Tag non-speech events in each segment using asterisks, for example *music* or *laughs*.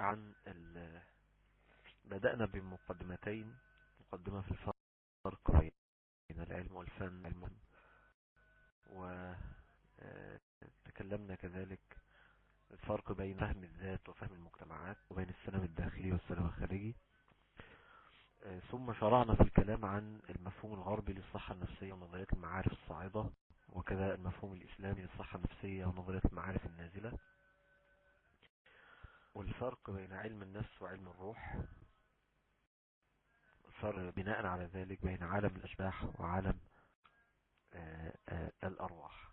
عن ال... بدأنا بمقدمتين مقدمة في الفرق بين العلم والفن. علم وتكلمنا كذلك الفرق بين فهم الذات وفهم المجتمعات وبين السلام الداخلي والسلام الخارجي. ثم شرعنا في الكلام عن المفهوم الغربي للصحة النفسية ونظريات المعارف الصاعدة وكذا المفهوم الإسلامي للصحة النفسية ونظريات المعارف النازلة. والفرق بين علم النفس وعلم الروح فرق بناء على ذلك بين عالم الأشباح وعالم آآ آآ الأرواح.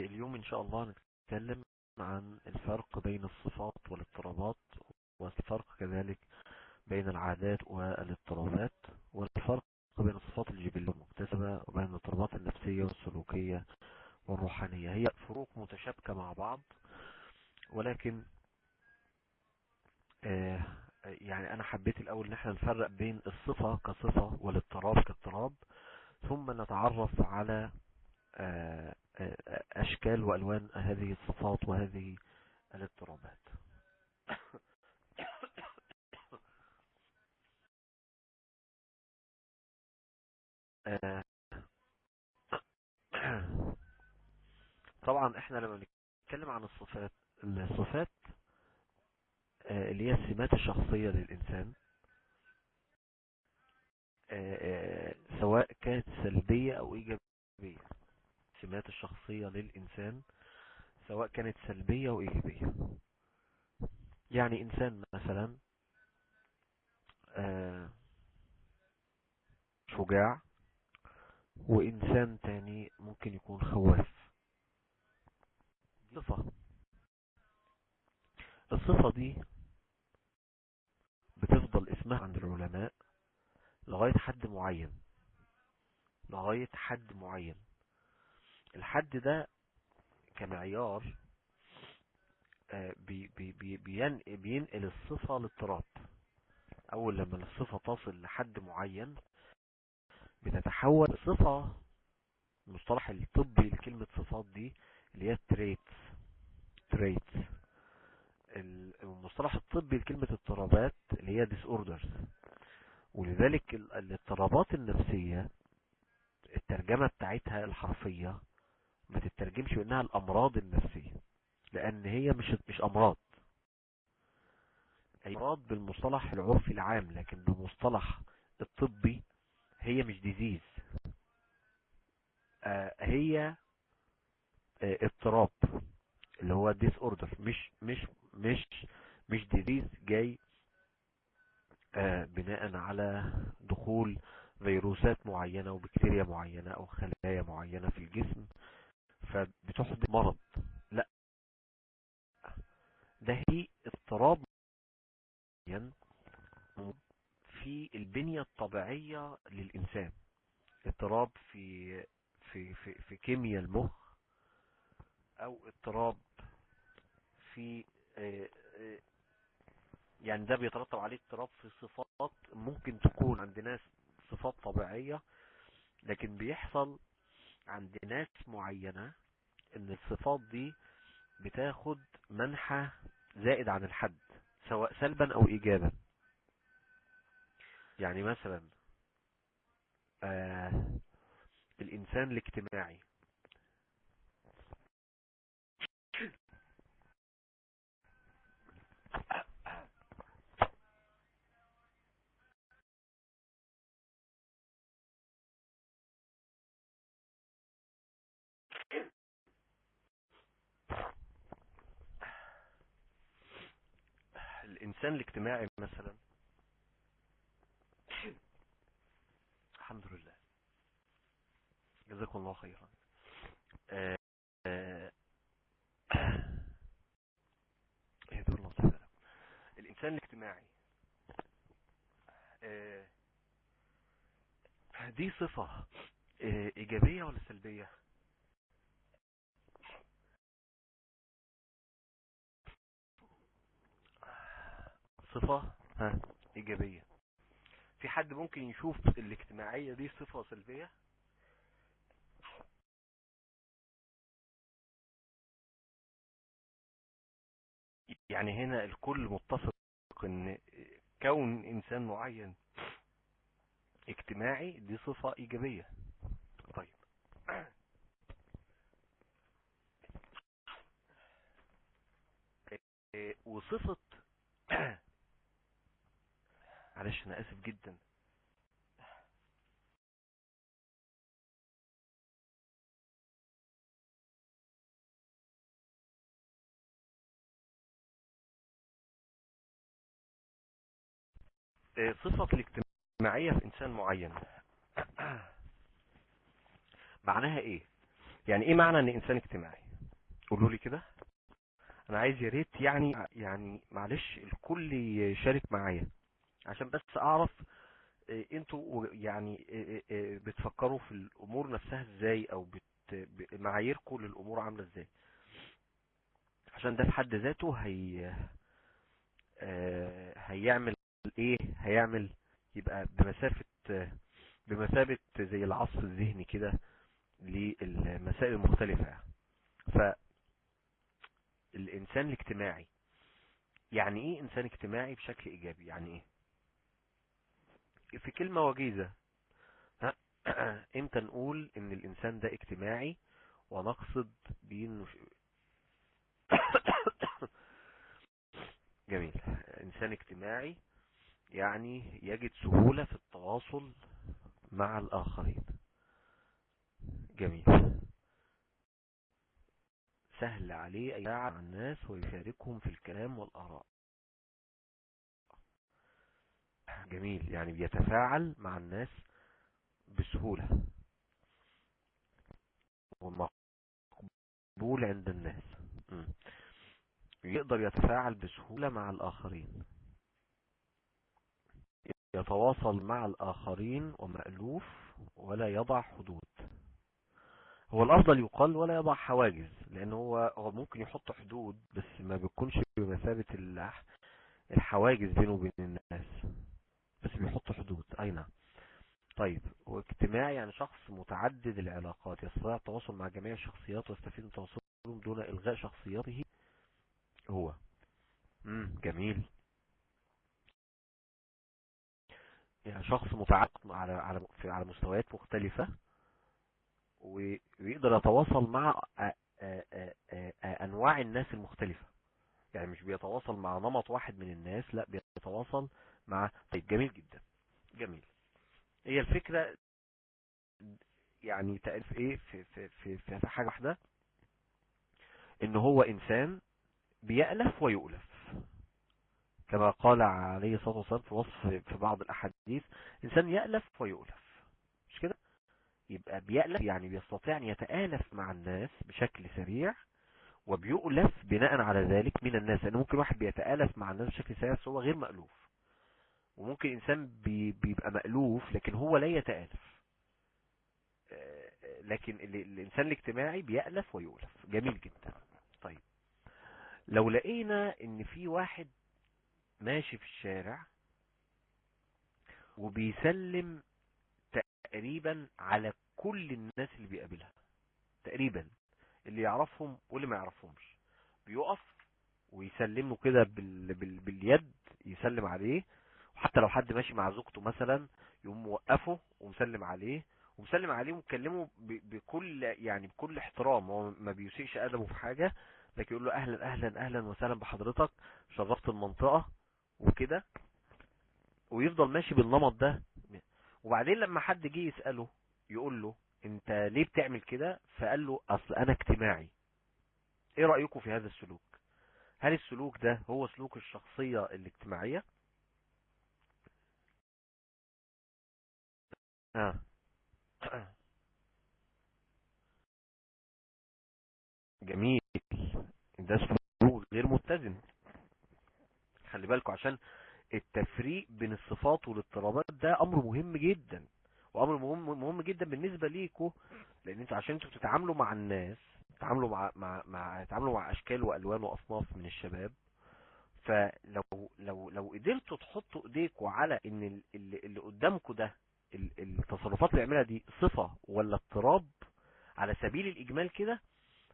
اليوم إن شاء الله نتكلم عن الفرق بين الصفات والاضطرابات والفرق كذلك بين العادات والاضطرابات والفرق بين الصفات الجبلية المكتسبة وبين الاضطرابات النفسية والسلوكية والروحانية. هي فروق متشابكة مع بعض ولكن آه يعني أنا حبيت الأول إن إحنا نفرق بين الصفة كصفة والاضطراب كاضطراب ثم نتعرف على آه آه أشكال وألوان هذه الصفات وهذه الاضطرابات. *clears throat* طبعا إحنا لما بنتكلم عن الصفات الصفات اللي هي السمات الشخصية للإنسان سواء كانت سلبية أو إيجابية السمات الشخصية للإنسان سواء كانت سلبية أو إيجابية. يعني إنسان مثلا شجاع وإنسان تاني ممكن يكون خواف. صفة. الصفة دي بتفضل اسمها عند العلماء لغاية حد معين. لغاية حد معين. الحد ده كمعيار بي بي بي بينقل الصفة للاضطراب أول لما الصفة تصل لحد معين بتتحول صفة المصطلح الطبي لكلمة صفات دي اللي هي traits traits المصطلح الطبي لكلمة اضطرابات اللي هي disorders. ولذلك الاضطرابات النفسية الترجمة بتاعتها الحرفية ما تترجمش بأنها الأمراض النفسية لأن هي مش مش أمراض. أمراض بالمصطلح العرفي العام لكن بالمصطلح الطبي هي مش ديزيز آه هي آه اضطراب اللي هو disorder مش مش مش مش disease جاي آه بناء على دخول فيروسات معينة وبكتيريا معينة أو خلايا معينة في الجسم فبتحدث مرض. لا. ده هي اضطراب معين في البنية الطبيعية للإنسان. اضطراب في في في في كيمياء المخ أو اضطراب في يعني ده بيترتب عليه اضطراب في صفات ممكن تكون عند ناس صفات طبيعية لكن بيحصل عند ناس معينة إن الصفات دي بتاخد منحى زائد عن الحد سواء سلبا أو ايجابا. يعني مثلا آه الإنسان الاجتماعي. الإنسان الاجتماعي مثلا جزاكم الله خيرا. آه آه الله تعالى الإنسان الاجتماعي آه دي صفة إيجابية ولا سلبية؟ صفة ها إيجابية. في حد ممكن يشوف الاجتماعية دي صفة سلبية يعني هنا الكل متفق إن كون إنسان معين اجتماعي دي صفة إيجابية. طيب. *clears throat* وصفة *clears throat* معلش أنا آسف جدا. صفة الاجتماعية في إنسان معين. *clears throat* معناها إيه؟ يعني إيه معنى إن إنسان اجتماعي؟ قولوا لي كده. أنا عايز يا ريت يعني يعني معلش الكل يشارك معايا عشان بس أعرف أنتوا يعني بتفكروا في الأمور نفسها إزاي أو بت معاييركم للأمور عاملة إزاي؟ عشان ده في حد ذاته هي هيعمل إيه هيعمل يبقى بمسافة بمثابة زي العصف الذهني كده للمسائل المختلفة. فالإنسان الاجتماعي يعني إيه إنسان اجتماعي بشكل إيجابي؟ يعني إيه؟ في كلمة وجيزة. *clears throat* إمتى نقول إن الإنسان ده اجتماعي ونقصد بيه *coughs* جميل. إنسان اجتماعي يعني يجد سهولة في التواصل مع الآخرين. جميل. سهل عليه أن يتفاعل مع الناس ويشاركهم في الكلام والآراء. جميل. يعني بيتفاعل مع الناس بسهولة. ومقبول عند الناس. يقدر يتفاعل بسهولة مع الآخرين. يتواصل مع الآخرين ومألوف ولا يضع حدود. هو الأفضل يقال ولا يضع حواجز لأن هو ممكن يحط حدود بس ما بيكونش بمثابة الحواجز بينه وبين الناس بس بيحط حدود. أي نعم. طيب واجتماعي يعني شخص متعدد العلاقات يستطيع التواصل مع جميع الشخصيات ويستفيد من تواصلهم دون إلغاء شخصيته؟ هو. امم جميل. يعني شخص متعدد على على على مستويات مختلفة ويقدر يتواصل مع أنواع الناس المختلفة. يعني مش بيتواصل مع نمط واحد من الناس لا بيتواصل مع طيب جميل جدا. جميل. هي الفكرة يعني تعرف إيه؟ في في في في حاجة واحدة إن هو إنسان بيألف ويؤلف. كما قال عليه الصلاة والسلام في وصف في بعض الأحاديث إنسان يألف ويؤلف. مش كده؟ يبقى بيألف يعني بيستطيع أن يتآلف مع الناس بشكل سريع وبيؤلف بناء على ذلك من الناس. لأن ممكن واحد بيتآلف مع الناس بشكل سريع بس هو غير مألوف. وممكن إنسان بي بيبقى مألوف لكن هو لا يتآلف. لكن الإنسان الاجتماعي بيألف ويؤلف. جميل جدا. طيب. لو لقينا إن في واحد ماشي في الشارع وبيسلم تقريبا على كل الناس اللي بيقابلها. تقريبا. اللي يعرفهم واللي ما يعرفهمش. بيقف ويسلم له كده بال... بال... باليد يسلم عليه. وحتى لو حد ماشي مع زوجته مثلا يقوم موقفه ومسلم عليه. ومسلم عليه ومكلمه ب... بكل يعني بكل احترام. هو ما بيسيئش أدبه في حاجة لكن يقول له أهلا أهلا أهلا وسهلا بحضرتك. شرفت المنطقة. وكده ويفضل ماشي بالنمط ده. وبعدين لما حد جه يسأله يقول له انت ليه بتعمل كده؟ فقال له اصل أنا اجتماعي. إيه رأيكم في هذا السلوك؟ هل السلوك ده هو سلوك الشخصية الاجتماعية؟ آه. جميل. ده سلوك غير متزن. خلي بالكم عشان التفريق بين الصفات والاضطرابات ده أمر مهم جدا وأمر مهم مهم جدا بالنسبة ليكم لأن أنتوا عشان أنتوا بتتعاملوا مع الناس بتتعاملوا مع مع مع تتعاملوا مع أشكال وألوان وأصناف من الشباب فلو لو لو قدرتوا تحطوا ايديكوا على إن ال- اللي, اللي قدامكم ده ال- التصرفات اللي بيعملها دي صفة ولا اضطراب على سبيل الإجمال كده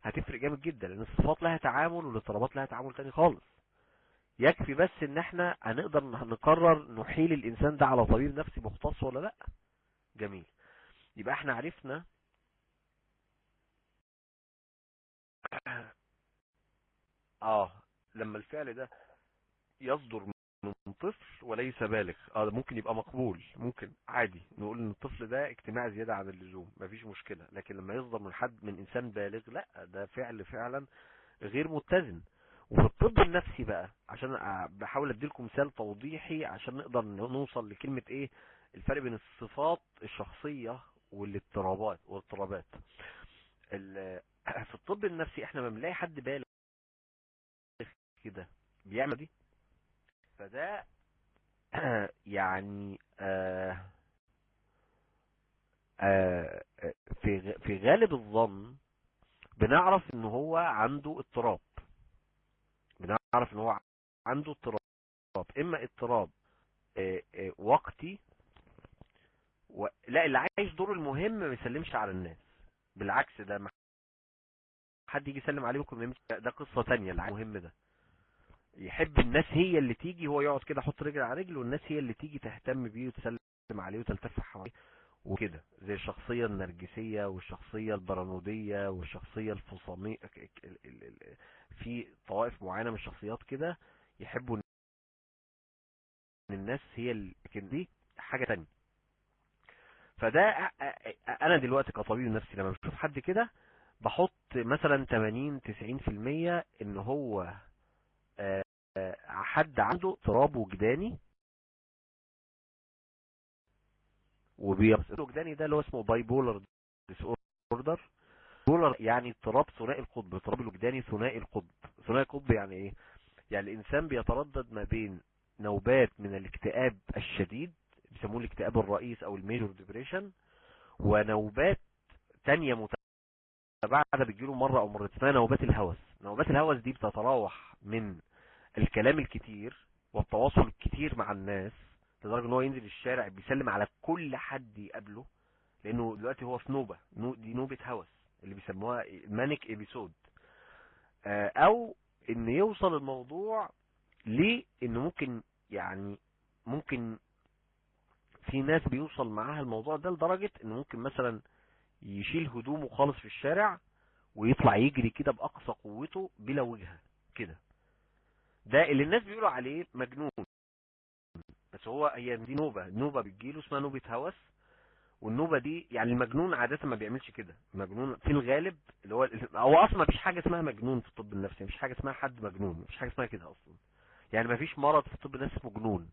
هتفرق جامد جدا لأن الصفات لها تعامل والاضطرابات لها تعامل تاني خالص. يكفي بس إن إحنا هنقدر نقرر نحيل الإنسان ده على طبيب نفسي مختص ولا لأ؟ جميل. يبقى إحنا عرفنا *clears throat* آه لما الفعل ده يصدر من طفل وليس بالغ. آه ممكن يبقى مقبول. ممكن. عادي. نقول إن الطفل ده اجتماعي زيادة عن اللزوم. مفيش مشكلة. لكن لما يصدر من حد من إنسان بالغ لأ ده فعل فعلا غير متزن. وفي الطب النفسي بقى عشان بحاول أديلكم مثال توضيحي عشان نقدر نوصل لكلمة إيه؟ الفرق بين الصفات الشخصية والاضطرابات والاضطرابات. ال- *clears throat* في الطب النفسي إحنا ما بنلاقي حد بالغ كده بيعمل دي فده *clears throat* يعني آه آه في في غالب الظن بنعرف إن هو عنده اضطراب. بنعرف إن هو عنده اضطراب. إما اضطراب آه، آه، وقتي و... لا اللي عايش دور المهم ما يسلمش على الناس. بالعكس ده ما حد يجي يسلم ما يمشي. ده قصة تانية اللي المهم ده. يحب الناس هي اللي تيجي هو يقعد كده يحط رجل على رجل والناس هي اللي تيجي تهتم بيه وتسلم عليه وتلتف حواليه. وكده زي الشخصية النرجسية والشخصية البرانودية والشخصية الفصامية ال- ال- ال- في طوائف معينة من الشخصيات كده يحبوا إن الناس هي لكن دي حاجة تانية. فده أنا دلوقتي كطبيب نفسي لما بشوف حد كده بحط مثلا 80 90% إن هو آه، حد عنده اضطراب وجداني وبيقصد وجداني ده اللي هو اسمه bipolar disorder polar يعني اضطراب ثنائي القطب اضطراب الوجداني ثنائي القطب. ثنائي القطب يعني إيه؟ يعني الإنسان بيتردد ما بين نوبات من الاكتئاب الشديد بيسموه الاكتئاب الرئيس أو ال major depression ونوبات تانية متباعدة بتجيله مرة أو مرة اسمها نوبات الهوس. نوبات الهوس دي بتتراوح من الكلام الكتير والتواصل الكتير مع الناس لدرجة إن هو ينزل الشارع بيسلم على كل حد يقابله لأنه دلوقتي هو في نوبة نو- دي نوبة هوس اللي بيسموها مانيك ابيسود أو إن يوصل الموضوع ليه إنه ممكن يعني ممكن في ناس بيوصل معاها الموضوع ده لدرجة إنه ممكن مثلا يشيل هدومه خالص في الشارع ويطلع يجري كده بأقصى قوته بلا وجهة كده. ده اللي الناس بيقولوا عليه مجنون. بس هو هي دي نوبة نوبة بتجيله اسمها نوبة هوس والنوبة دي يعني المجنون عادة ما بيعملش كده. المجنون في الغالب اللي هو هو أصلا ما فيش حاجة اسمها مجنون في الطب النفسي مفيش حاجة اسمها حد مجنون مفيش حاجة اسمها كده أصلا. يعني ما فيش مرض في الطب النفسي اسمه جنون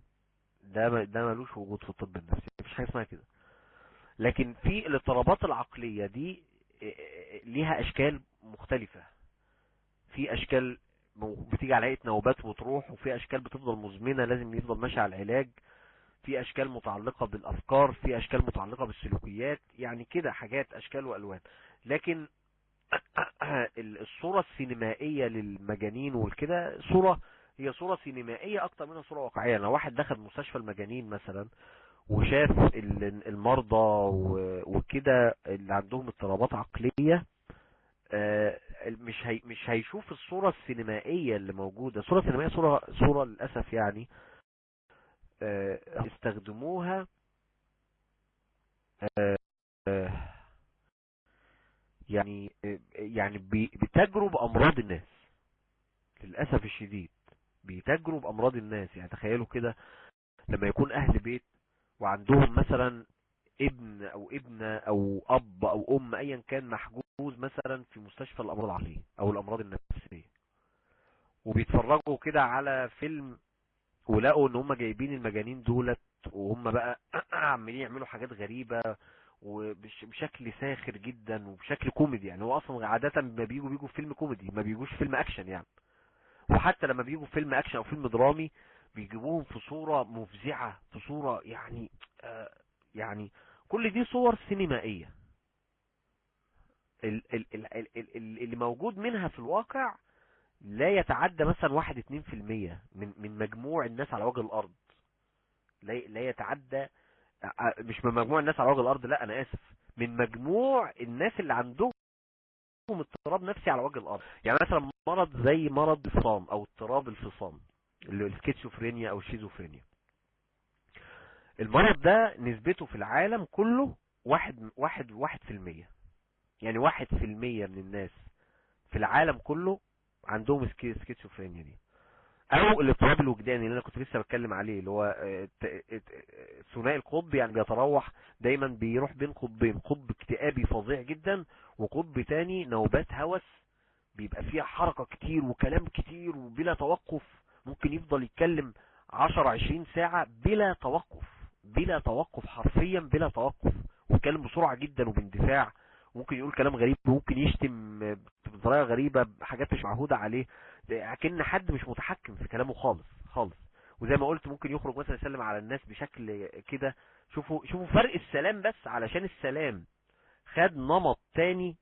ده ما- ده ملوش وجود في الطب النفسي مفيش حاجة اسمها كده. لكن في الاضطرابات العقلية دي إيه، إيه، ليها أشكال مختلفة. في أشكال بتيجي على هيئة نوبات وتروح وفي أشكال بتفضل مزمنة لازم يفضل ماشي على العلاج. في أشكال متعلقة بالأفكار في أشكال متعلقة بالسلوكيات يعني كده حاجات أشكال وألوان. لكن *coughs* ال- الصورة السينمائية للمجانين والكده صورة هي صورة سينمائية أكتر منها صورة واقعية. لو واحد دخل مستشفى المجانين مثلا وشاف ال- المرضى وكده اللي عندهم اضطرابات عقلية آه، مش هي مش هيشوف الصورة السينمائية اللي موجودة. الصورة السينمائية صورة صورة للأسف يعني آه، استخدموها آه، يعني يعني بتجروا بأمراض الناس. للأسف الشديد بيتاجروا بأمراض الناس. يعني تخيلوا كده لما يكون أهل بيت وعندهم مثلا ابن أو ابنة أو أب أو أم ايا كان محجوز مثلا في مستشفى الأمراض العقلية أو الأمراض النفسية. وبيتفرجوا كده على فيلم ولقوا إن هم جايبين المجانين دولت وهم بقى *clears throat* عمالين يعملوا حاجات غريبة وبشكل ساخر جدا وبشكل كوميدي. يعني هو أصلا عادة ما بيجوا بيجوا في فيلم كوميدي ما بيجوش فيلم أكشن يعني. وحتى لما بيجوا في فيلم أكشن أو فيلم درامي بيجيبوهم في صورة مفزعة في صورة يعني آه يعني كل دي صور سينمائية. ال- ال- ال- ال- ال- اللي موجود منها في الواقع لا يتعدى مثلا واحد اتنين في المية من من مجموع الناس على وجه الأرض. لا يتعدى مش من مجموع الناس على وجه الأرض لا أنا آسف. من مجموع الناس اللي عندهم اضطراب نفسي على وجه الأرض. يعني مثلا مرض زي مرض الفصام أو اضطراب الفصام اللي هو السكيتشوفرينيا أو الشيزوفرينيا. المرض ده نسبته في العالم كله واحد واحد واحد في المية. يعني واحد في المية من الناس في العالم كله عندهم schi- schizophrenia دي. أو الاضطراب الوجداني اللي أنا كنت لسه بتكلم عليه اللي هو آه، ثنائي القطب يعني بيتراوح دايما بيروح بين قطبين قطب اكتئابي فظيع جدا وقطب تاني نوبات هوس بيبقى فيها حركة كتير وكلام كتير وبلا توقف ممكن يفضل يتكلم 10 20 ساعة بلا توقف. بلا توقف حرفيا بلا توقف. ويتكلم بسرعة جدا وباندفاع. ممكن يقول كلام غريب ممكن يشتم بطريقة غريبة حاجات مش معهودة عليه. أكن حد مش متحكم في كلامه خالص خالص. وزي ما قلت ممكن يخرج مثلا يسلم على الناس بشكل كده. شوفوا شوفوا فرق السلام بس علشان السلام خد نمط تاني.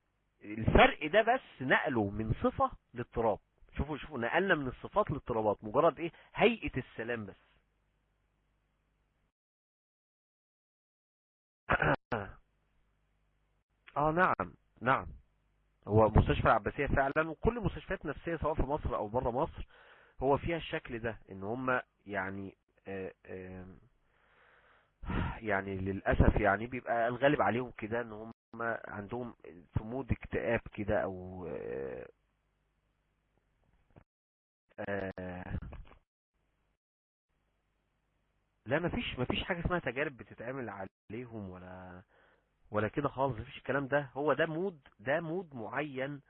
الفرق ده بس نقله من صفة لاضطراب شوفوا شوفوا نقلنا من الصفات للاضطرابات مجرد إيه؟ هيئة السلام بس. آه نعم نعم. هو مستشفى العباسية فعلا وكل المستشفيات النفسية سواء في مصر أو بره مصر هو فيها الشكل ده إن هم يعني آه، آه، يعني للأسف يعني بيبقى الغالب عليهم كده إن هم عندهم في مود اكتئاب كده أو آه، آه، لا مفيش مفيش حاجة اسمها تجارب بتتعمل عليهم ولا ولا كده خالص مفيش الكلام ده. هو ده mode ده mode معين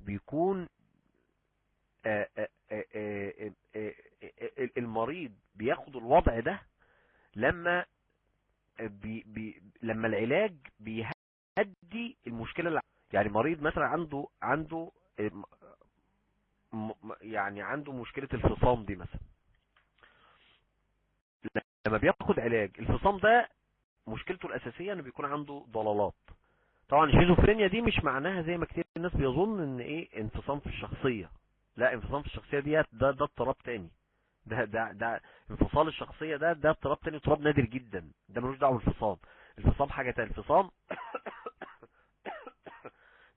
بيكون آه، آه، آه، المريض بياخد الوضع ده لما بي بي لما العلاج بيهدي المشكلة اللي يعني مريض مثلا عنده عنده يعني عنده مشكلة الفصام دي مثلا. لما بياخد علاج الفصام ده مشكلته الأساسية إنه بيكون عنده ضلالات. طبعا الشيزوفرينيا دي مش معناها زي ما كتير الناس بيظن إن إيه انفصام في الشخصية. لا انفصام في الشخصية ديت ده ده اضطراب تاني. ده ده ده انفصال الشخصية ده ده اضطراب تاني اضطراب نادر جدا. ده ملوش دعوة بالانفصام. الانفصام حاجة تانية الانفصام *coughs*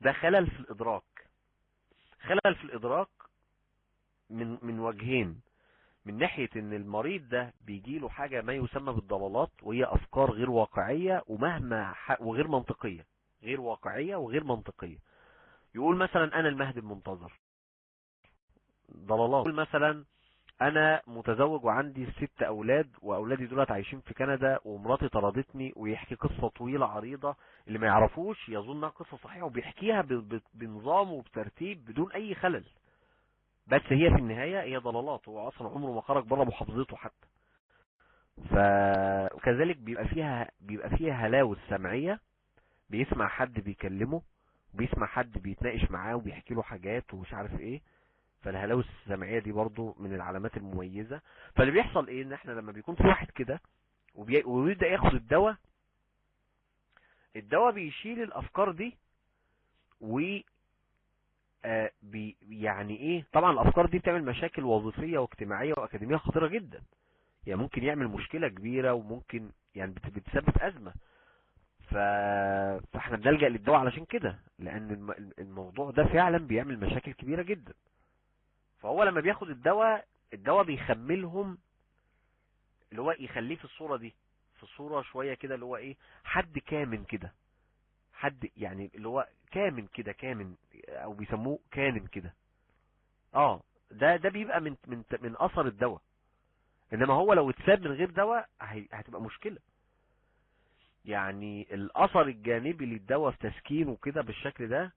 ده خلل في الإدراك. خلل في الإدراك من من وجهين. من ناحية إن المريض ده بيجيله حاجة ما يسمى بالضلالات وهي أفكار غير واقعية ومهما. وغير منطقية غير واقعية وغير منطقية يقول مثلا أنا المهدي المنتظر ضلالات يقول مثلا أنا متزوج وعندي ست أولاد وأولادي دولت عايشين في كندا ومراتي طردتني ويحكي قصة طويلة عريضة اللي ما يعرفوش يظنها قصة صحيحة وبيحكيها. بنظام وبترتيب بدون أي خلل بس هي في النهاية هي ضلالات هو أصلا عمره ما خرج بره محافظته حتى. ف وكذلك بيبقى فيها بيبقى فيها هلاوس سمعية بيسمع حد بيكلمه بيسمع حد بيتناقش معاه وبيحكي له حاجات ومش عارف إيه. فالهلاوس السمعية دي برضو من العلامات المميزة. فاللي بيحصل إيه إن إحنا لما بيكون في واحد كده وبي- ياخد الدواء الدواء بيشيل الأفكار دي بي يعني إيه؟ طبعا الأفكار دي بتعمل مشاكل وظيفية واجتماعية وأكاديمية خطيرة جدا. يعني ممكن يعمل مشكلة كبيرة وممكن يعني بت- بتسبب أزمة. ف... فإحنا بنلجأ للدواء علشان كده لأن الم- الموضوع ده فعلا بيعمل مشاكل كبيرة جدا. فهو لما بياخد الدواء الدواء بيخملهم اللي هو يخليه في الصورة دي في الصورة شوية كده اللي هو إيه؟ حد كامن كده. حد يعني اللي هو كامن كده كامن أو بيسموه كامن كده. آه ده ده بيبقى من من من أثر الدواء. إنما هو لو اتساب من غير دواء هتبقى مشكلة. يعني الأثر الجانبي للدواء في تسكينه كده بالشكل ده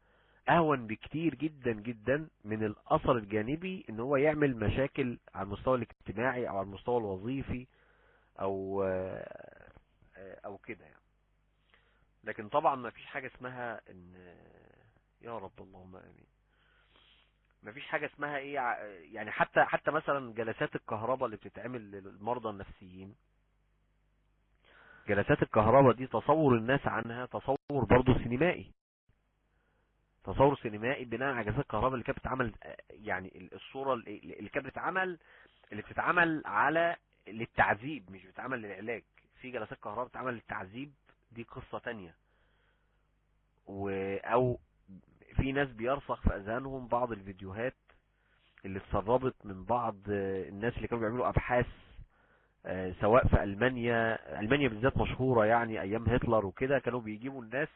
أهون بكتير جدا جدا من الأثر الجانبي إن هو يعمل مشاكل على المستوى الاجتماعي أو على المستوى الوظيفي أو آه، آه، أو كده يعني. لكن طبعا ما فيش حاجة اسمها إن يا رب اللهم آمين. ما فيش حاجة اسمها إيه يعني حتى حتى مثلا جلسات الكهرباء اللي بتتعمل للمرضى النفسيين. جلسات الكهرباء دي تصور الناس عنها تصور برضو سينمائي. تصور سينمائي بناء على جلسات الكهرباء اللي كانت بتتعمل يعني الصورة اللي كانت بتتعمل اللي بتتعمل على للتعذيب مش بتتعمل للعلاج. في جلسات كهرباء بتتعمل للتعذيب دي قصة تانية. و أو في ناس بيرسخ في أذهانهم بعض الفيديوهات اللي اتسربت من بعض الناس اللي كانوا بيعملوا أبحاث سواء في ألمانيا ألمانيا بالذات مشهورة يعني أيام هتلر وكده كانوا بيجيبوا الناس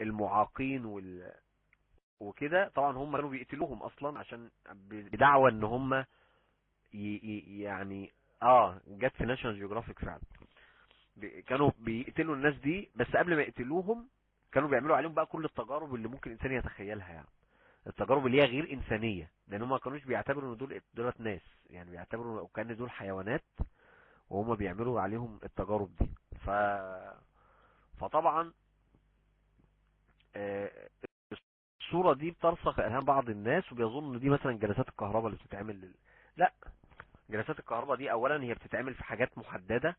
المعاقين وال وكده. طبعا هم كانوا بيقتلوهم أصلا عشان بدعوى إن هم يعني آه جت في National Geographic فعلا. كانوا بيقتلوا الناس دي بس قبل ما يقتلوهم كانوا بيعملوا عليهم بقى كل التجارب اللي ممكن الإنسان يتخيلها يعني. التجارب اللي هي غير إنسانية لأن هم ما كانوش بيعتبروا إن دول دولت ناس يعني بيعتبروا كان دول حيوانات وهم بيعملوا عليهم التجارب دي. ف فطبعا الصورة دي بترسخ اذهان بعض الناس وبيظن دي مثلا جلسات الكهرباء اللي بتتعمل لل... لا جلسات الكهرباء دي اولا هي بتتعمل في حاجات محددة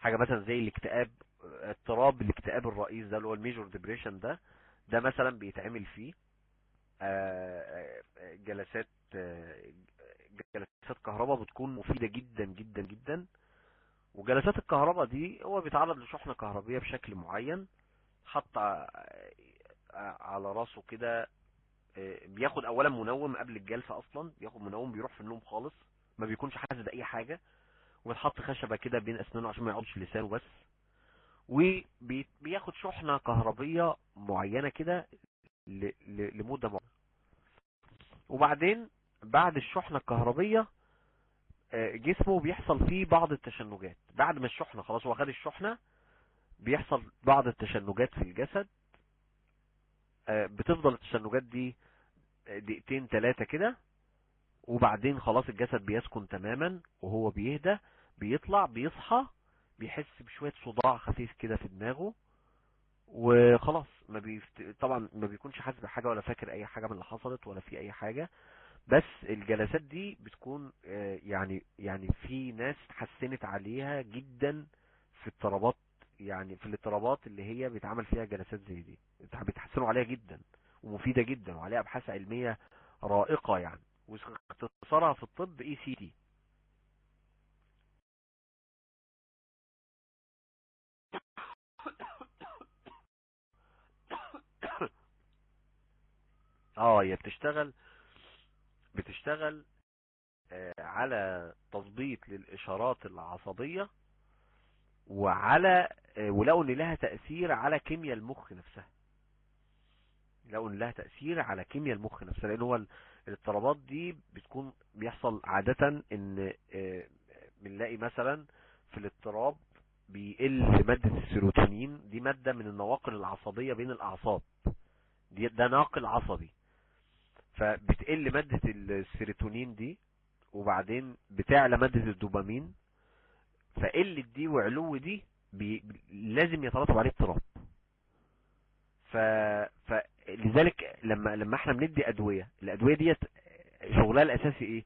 حاجة مثلا زي الاكتئاب اضطراب الاكتئاب الرئيس ده اللي هو ال major depression ده ده مثلا بيتعمل فيه جلسات جلسات كهرباء بتكون مفيدة جدا جدا جدا. وجلسات الكهرباء دي هو بيتعرض لشحنة كهربية بشكل معين حط على راسه كده بياخد اولا منوم قبل الجلسة أصلا بياخد منوم بيروح في النوم خالص ما بيكونش حاسس بأي حاجة. ويتحط خشبة كده بين أسنانه عشان ما يقعدش لسانه بس. وبياخد شحنة كهربية معينة كده لمدة معينة. وبعدين بعد الشحنة الكهربية جسمه بيحصل فيه بعض التشنجات. بعد ما الشحنة خلاص هو خد الشحنة بيحصل بعض التشنجات في الجسد. بتفضل التشنجات دي دقيقتين ثلاثة كده. وبعدين خلاص الجسد بيسكن تماما وهو بيهدى بيطلع بيصحى بيحس بشوية صداع خفيف كده في دماغه وخلاص. ما بيفت... طبعا ما بيكونش حاسس بحاجة ولا فاكر أي حاجة من اللي حصلت ولا في أي حاجة بس الجلسات دي بتكون يعني يعني في ناس حسنت عليها جدا في اضطرابات يعني في الاضطرابات اللي هي بيتعمل فيها جلسات زي دي بيتحسنوا عليها جدا ومفيدة جدا وعليها أبحاث علمية رائقة يعني. واختصارها في الطب ECT آه هي بتشتغل بتشتغل آه على تظبيط للإشارات العصبية وعلى آه ولقوا إن لها تأثير على كيمياء المخ نفسها. لقوا إن لها تأثير على كيمياء المخ نفسها لأن هو الاضطرابات دي بتكون بيحصل عادة إن آه بنلاقي مثلا في الاضطراب بيقل مادة السيروتونين. دي مادة من النواقل العصبية بين الأعصاب. دي ده ناقل عصبي. فبتقل مادة السيروتونين دي وبعدين بتعلى مادة الدوبامين. فقلة دي وعلو دي بي لازم يترتب عليه اضطراب. ف... فلذلك لما لما إحنا بندي أدوية الأدوية ديت شغلها الأساسي إيه؟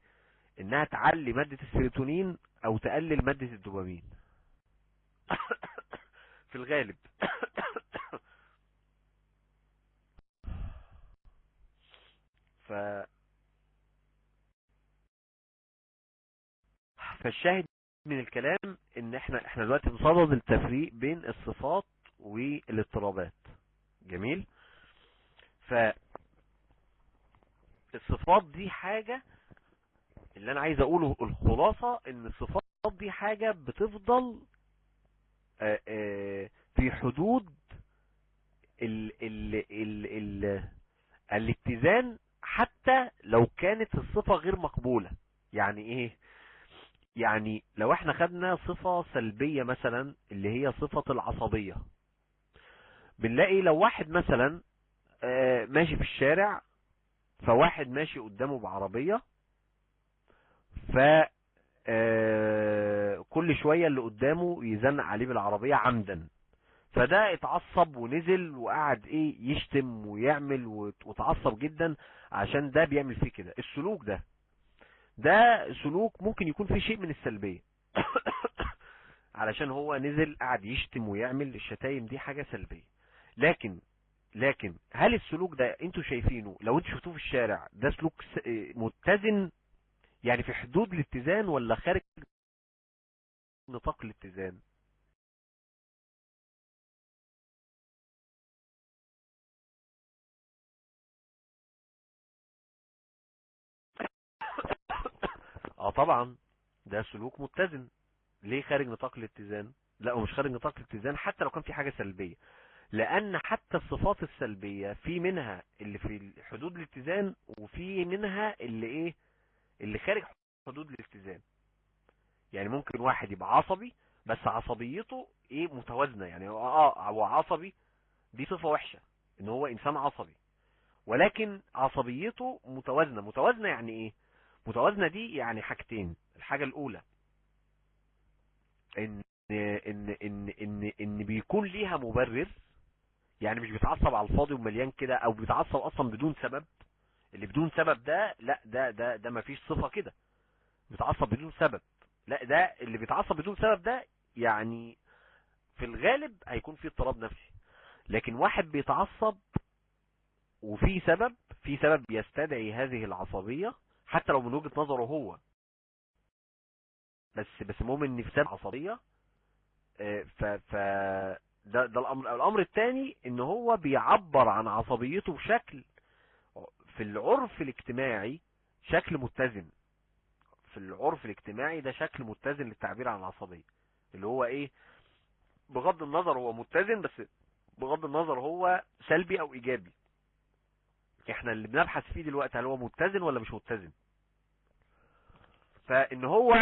إنها تعلي مادة السيروتونين أو تقلل مادة الدوبامين. *coughs* في الغالب. *coughs* ف فالشاهد من الكلام إن إحنا إحنا دلوقتي بنصدد التفريق بين الصفات والاضطرابات. جميل؟ ف الصفات دي حاجة اللي أنا عايز أقوله الخلاصة إن الصفات دي حاجة بتفضل آآ آآ في حدود ال ال ال ال الاتزان حتى لو كانت الصفة غير مقبولة. يعني إيه؟ يعني لو إحنا خدنا صفة سلبية مثلا اللي هي صفة العصبية بنلاقي لو واحد مثلا ماشي في الشارع فواحد ماشي قدامه بعربية ف كل شوية اللي قدامه يزنق عليه بالعربية عمدا. فده اتعصب ونزل وقعد إيه يشتم ويعمل وتعصب جدا عشان ده بيعمل فيه كده. السلوك ده ده سلوك ممكن يكون فيه شيء من السلبية. *coughs* علشان هو نزل قعد يشتم ويعمل الشتايم دي حاجة سلبية. لكن لكن هل السلوك ده أنتوا شايفينه؟ لو أنتوا شفتوه في الشارع ده سلوك آه متزن؟ يعني في حدود الاتزان ولا خارج نطاق الاتزان؟ آه طبعا. ده سلوك متزن. ليه خارج نطاق الاتزان؟ لا هو مش خارج نطاق الاتزان حتى لو كان في حاجة سلبية. لأن حتى الصفات السلبية في منها اللي في حدود الاتزان وفي منها اللي إيه؟ اللي خارج حدود الاتزان. يعني ممكن واحد يبقى عصبي بس عصبيته إيه؟ متوازنة. يعني آه هو عصبي دي صفة وحشة إن هو إنسان عصبي. ولكن عصبيته متوازنة. متوازنة يعني إيه؟ متوازنة دي يعني حاجتين. الحاجة الأولى إن إن إن إن إن بيكون ليها مبرر يعني مش بيتعصب على الفاضي ومليان كده أو بيتعصب أصلا بدون سبب؟ اللي بدون سبب ده لا ده ده ده مفيش صفة كده. بيتعصب بدون سبب. لا ده اللي بيتعصب بدون سبب ده يعني في الغالب هيكون فيه اضطراب نفسي. لكن واحد بيتعصب وفي سبب في سبب يستدعي هذه العصبية حتى لو من وجهة نظره هو. بس بس المهم ان في سبب عصبية آه، ف ف ده ده الأمر الأمر الثاني إن هو بيعبر عن عصبيته بشكل في العرف الاجتماعي شكل متزن. في العرف الاجتماعي ده شكل متزن للتعبير عن العصبية. اللي هو إيه؟ بغض النظر هو متزن بس بغض النظر هو سلبي أو إيجابي. إحنا اللي بنبحث فيه دلوقتي هل هو متزن ولا مش متزن؟ فإن هو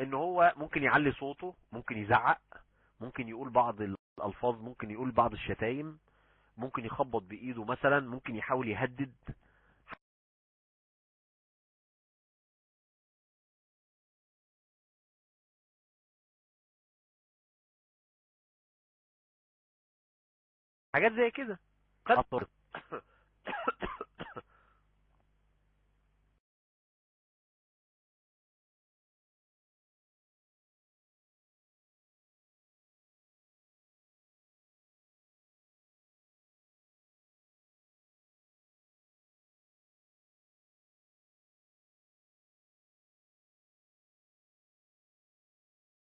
إن هو ممكن يعلي صوته ممكن يزعق ممكن يقول بعض الالفاظ ممكن يقول بعض الشتايم ممكن يخبط بإيده مثلا ممكن يحاول يهدد. حاجات زي كده. *coughs*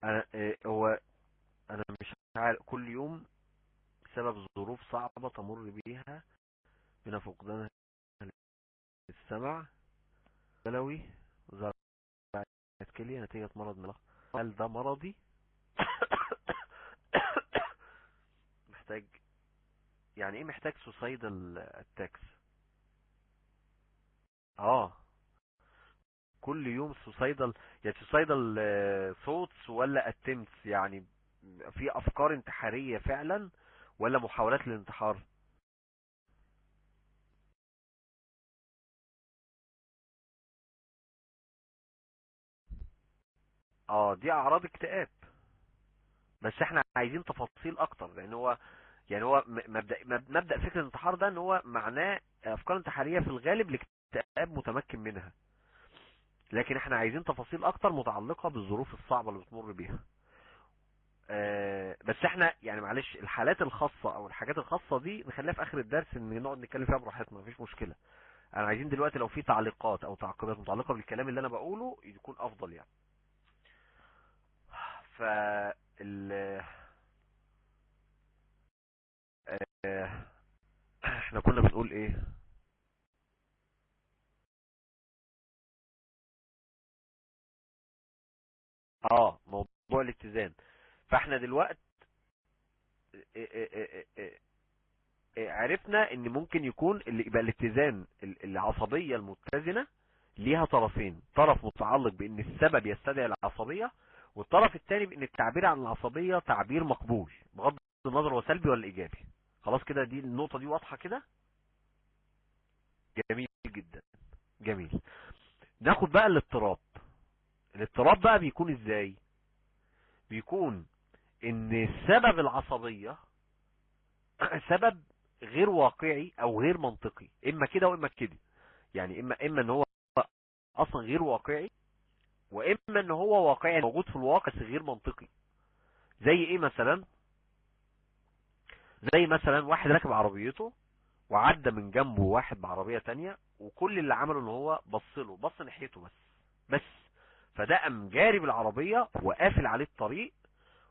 أنا إيه، هو أنا مش عارف كل يوم بسبب ظروف صعبة تمر بيها من فقدان السمع بلوي زرعت كلية نتيجة مرض ملخ هل ده مرضي؟ *coughs* محتاج يعني إيه محتاج سوسايدال اتاكس آه. كل يوم suicidal يعني suicidal thoughts ولا attempts يعني في أفكار انتحارية فعلا ولا محاولات للانتحار؟ آه دي أعراض اكتئاب. بس إحنا عايزين تفاصيل أكتر لأن هو يعني هو مبدا مب- مبدأ فكرة الانتحار ده إن هو معناه أفكار انتحارية في الغالب الاكتئاب متمكن منها. لكن إحنا عايزين تفاصيل أكتر متعلقة بالظروف الصعبة اللي بتمر بيها. آه، بس إحنا يعني معلش الحالات الخاصة أو الحاجات الخاصة دي نخليها في اخر الدرس ان نقعد نتكلم فيها براحتنا مفيش مشكلة. أنا عايزين دلوقتي لو في تعليقات أو تعقيبات متعلقة بالكلام اللي أنا بقوله يكون افضل يعني. ف ال آه، إحنا كنا بنقول إيه؟ آه موضوع الاتزان. فاحنا دلوقتي آه، آه، آه، عرفنا إن ممكن يكون يبقى الاتزان ال- العصبية المتزنة ليها طرفين. طرف متعلق بإن السبب يستدعي العصبية والطرف الثاني بإن التعبير عن العصبية تعبير مقبول بغض النظر هو سلبي ولا إيجابي. خلاص كده دي النقطة دي واضحة كده؟ جميل جدا. جميل. ناخد بقى الاضطراب. الاضطراب بقى بيكون إزاي؟ بيكون إن سبب العصبية *clears throat* سبب غير واقعي أو غير منطقي إما كده وإما كده. يعني إما إما إن هو أصلا غير واقعي وإما إن هو واقعي موجود في الواقع بس غير منطقي. زي إيه مثلا؟ زي مثلا واحد راكب عربيته وعدى من جنبه واحد بعربية تانية وكل اللي عمله إن هو بص له بص ناحيته بس بس. فده قام جاري بالعربية وقافل عليه الطريق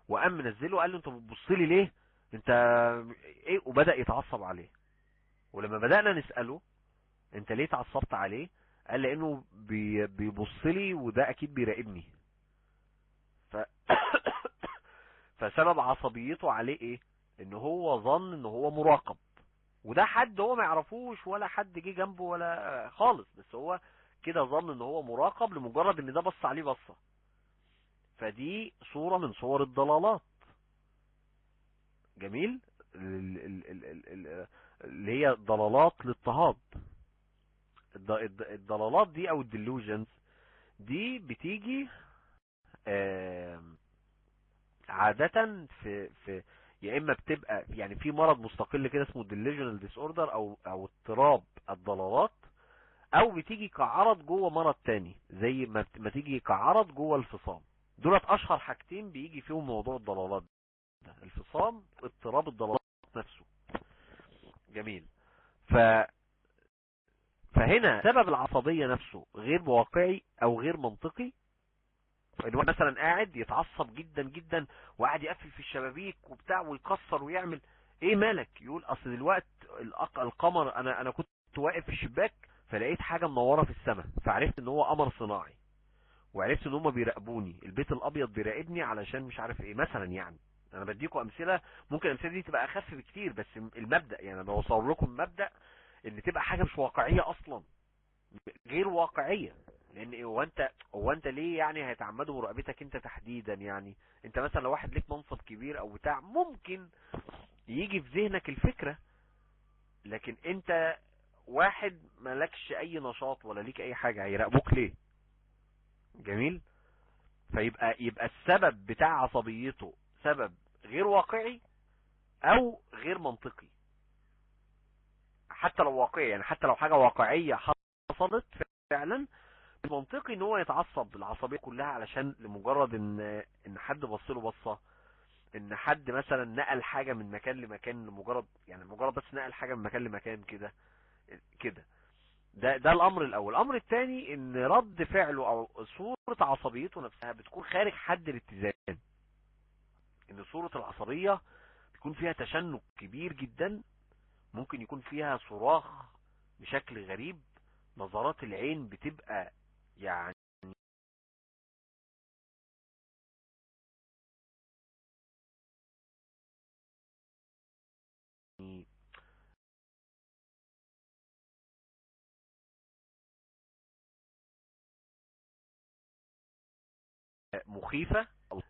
وقام منزله قال له انت بتبص لي ليه؟ انت إيه؟ وبدأ يتعصب عليه. ولما بدأنا نسأله انت ليه اتعصبت عليه؟ قال لأنه بي بيبص لي وده أكيد بيراقبني. ف... *coughs* فسبب عصبيته عليه إيه؟ إن هو ظن إن هو مراقب. وده حد هو ما يعرفوش ولا حد جه جنبه ولا خالص بس هو كده ظن ان هو مراقب لمجرد ان ده بص عليه بصة. فدي صورة من صور الضلالات. جميل؟ ال- ال- ال- ال- ال- اللي هي ضلالات الض- الضلالات دي أو الديلوجنز دي بتيجي عادة في في يا إما بتبقى يعني في مرض مستقل كده اسمه delusional disorder أو أو اضطراب الضلالات. أو بتيجي كعرض جوه مرض تاني زي ما تيجي كعرض جوه الفصام. دولت أشهر حاجتين بيجي فيهم موضوع الضلالات ده. الفصام اضطراب الضلالات نفسه. جميل. ف فهنا سبب العصبية نفسه غير واقعي أو غير منطقي؟ هو مثلا قاعد يتعصب جدا جدا وقاعد يقفل في الشبابيك وبتاع ويكسر ويعمل إيه مالك؟ يقول أصل دلوقتي الأق- القمر أنا أنا كنت واقف في الشباك فلقيت حاجة منورة في السماء فعرفت إن هو قمر صناعي وعرفت إن هم بيراقبوني البيت الأبيض بيراقبني علشان مش عارف إيه مثلا يعني. أنا بديكم أمثلة ممكن الأمثلة دي تبقى أخف بكتير بس المبدأ يعني أنا بوصل لكم مبدا إن تبقى حاجة مش واقعية أصلا غير واقعية. لأن هو أنت هو أنت ليه يعني هيتعمدوا مراقبتك أنت تحديدا يعني؟ أنت مثلا لو واحد ليك منصب كبير أو بتاع ممكن يجي في ذهنك الفكرة لكن أنت واحد مالكش أي نشاط ولا ليك أي حاجة هيراقبوك ليه؟ جميل؟ فيبقى يبقى السبب بتاع عصبيته سبب غير واقعي أو غير منطقي. حتى لو واقعي يعني حتى لو حاجة واقعية حصلت فعلا منطقي إن هو يتعصب. العصبية كلها علشان لمجرد ان إن حد بص له بصة إن حد مثلا نقل حاجة من مكان لمكان لمجرد يعني مجرد بس نقل حاجة من مكان لمكان كده. كده. ده ده الأمر الأول. الأمر الثاني إن رد فعله أو صورة عصبيته نفسها بتكون خارج حد الاتزان. إن صورة العصبية بيكون فيها تشنج كبير جدا ممكن يكون فيها صراخ بشكل غريب نظرات العين بتبقى يعني مخيفة أو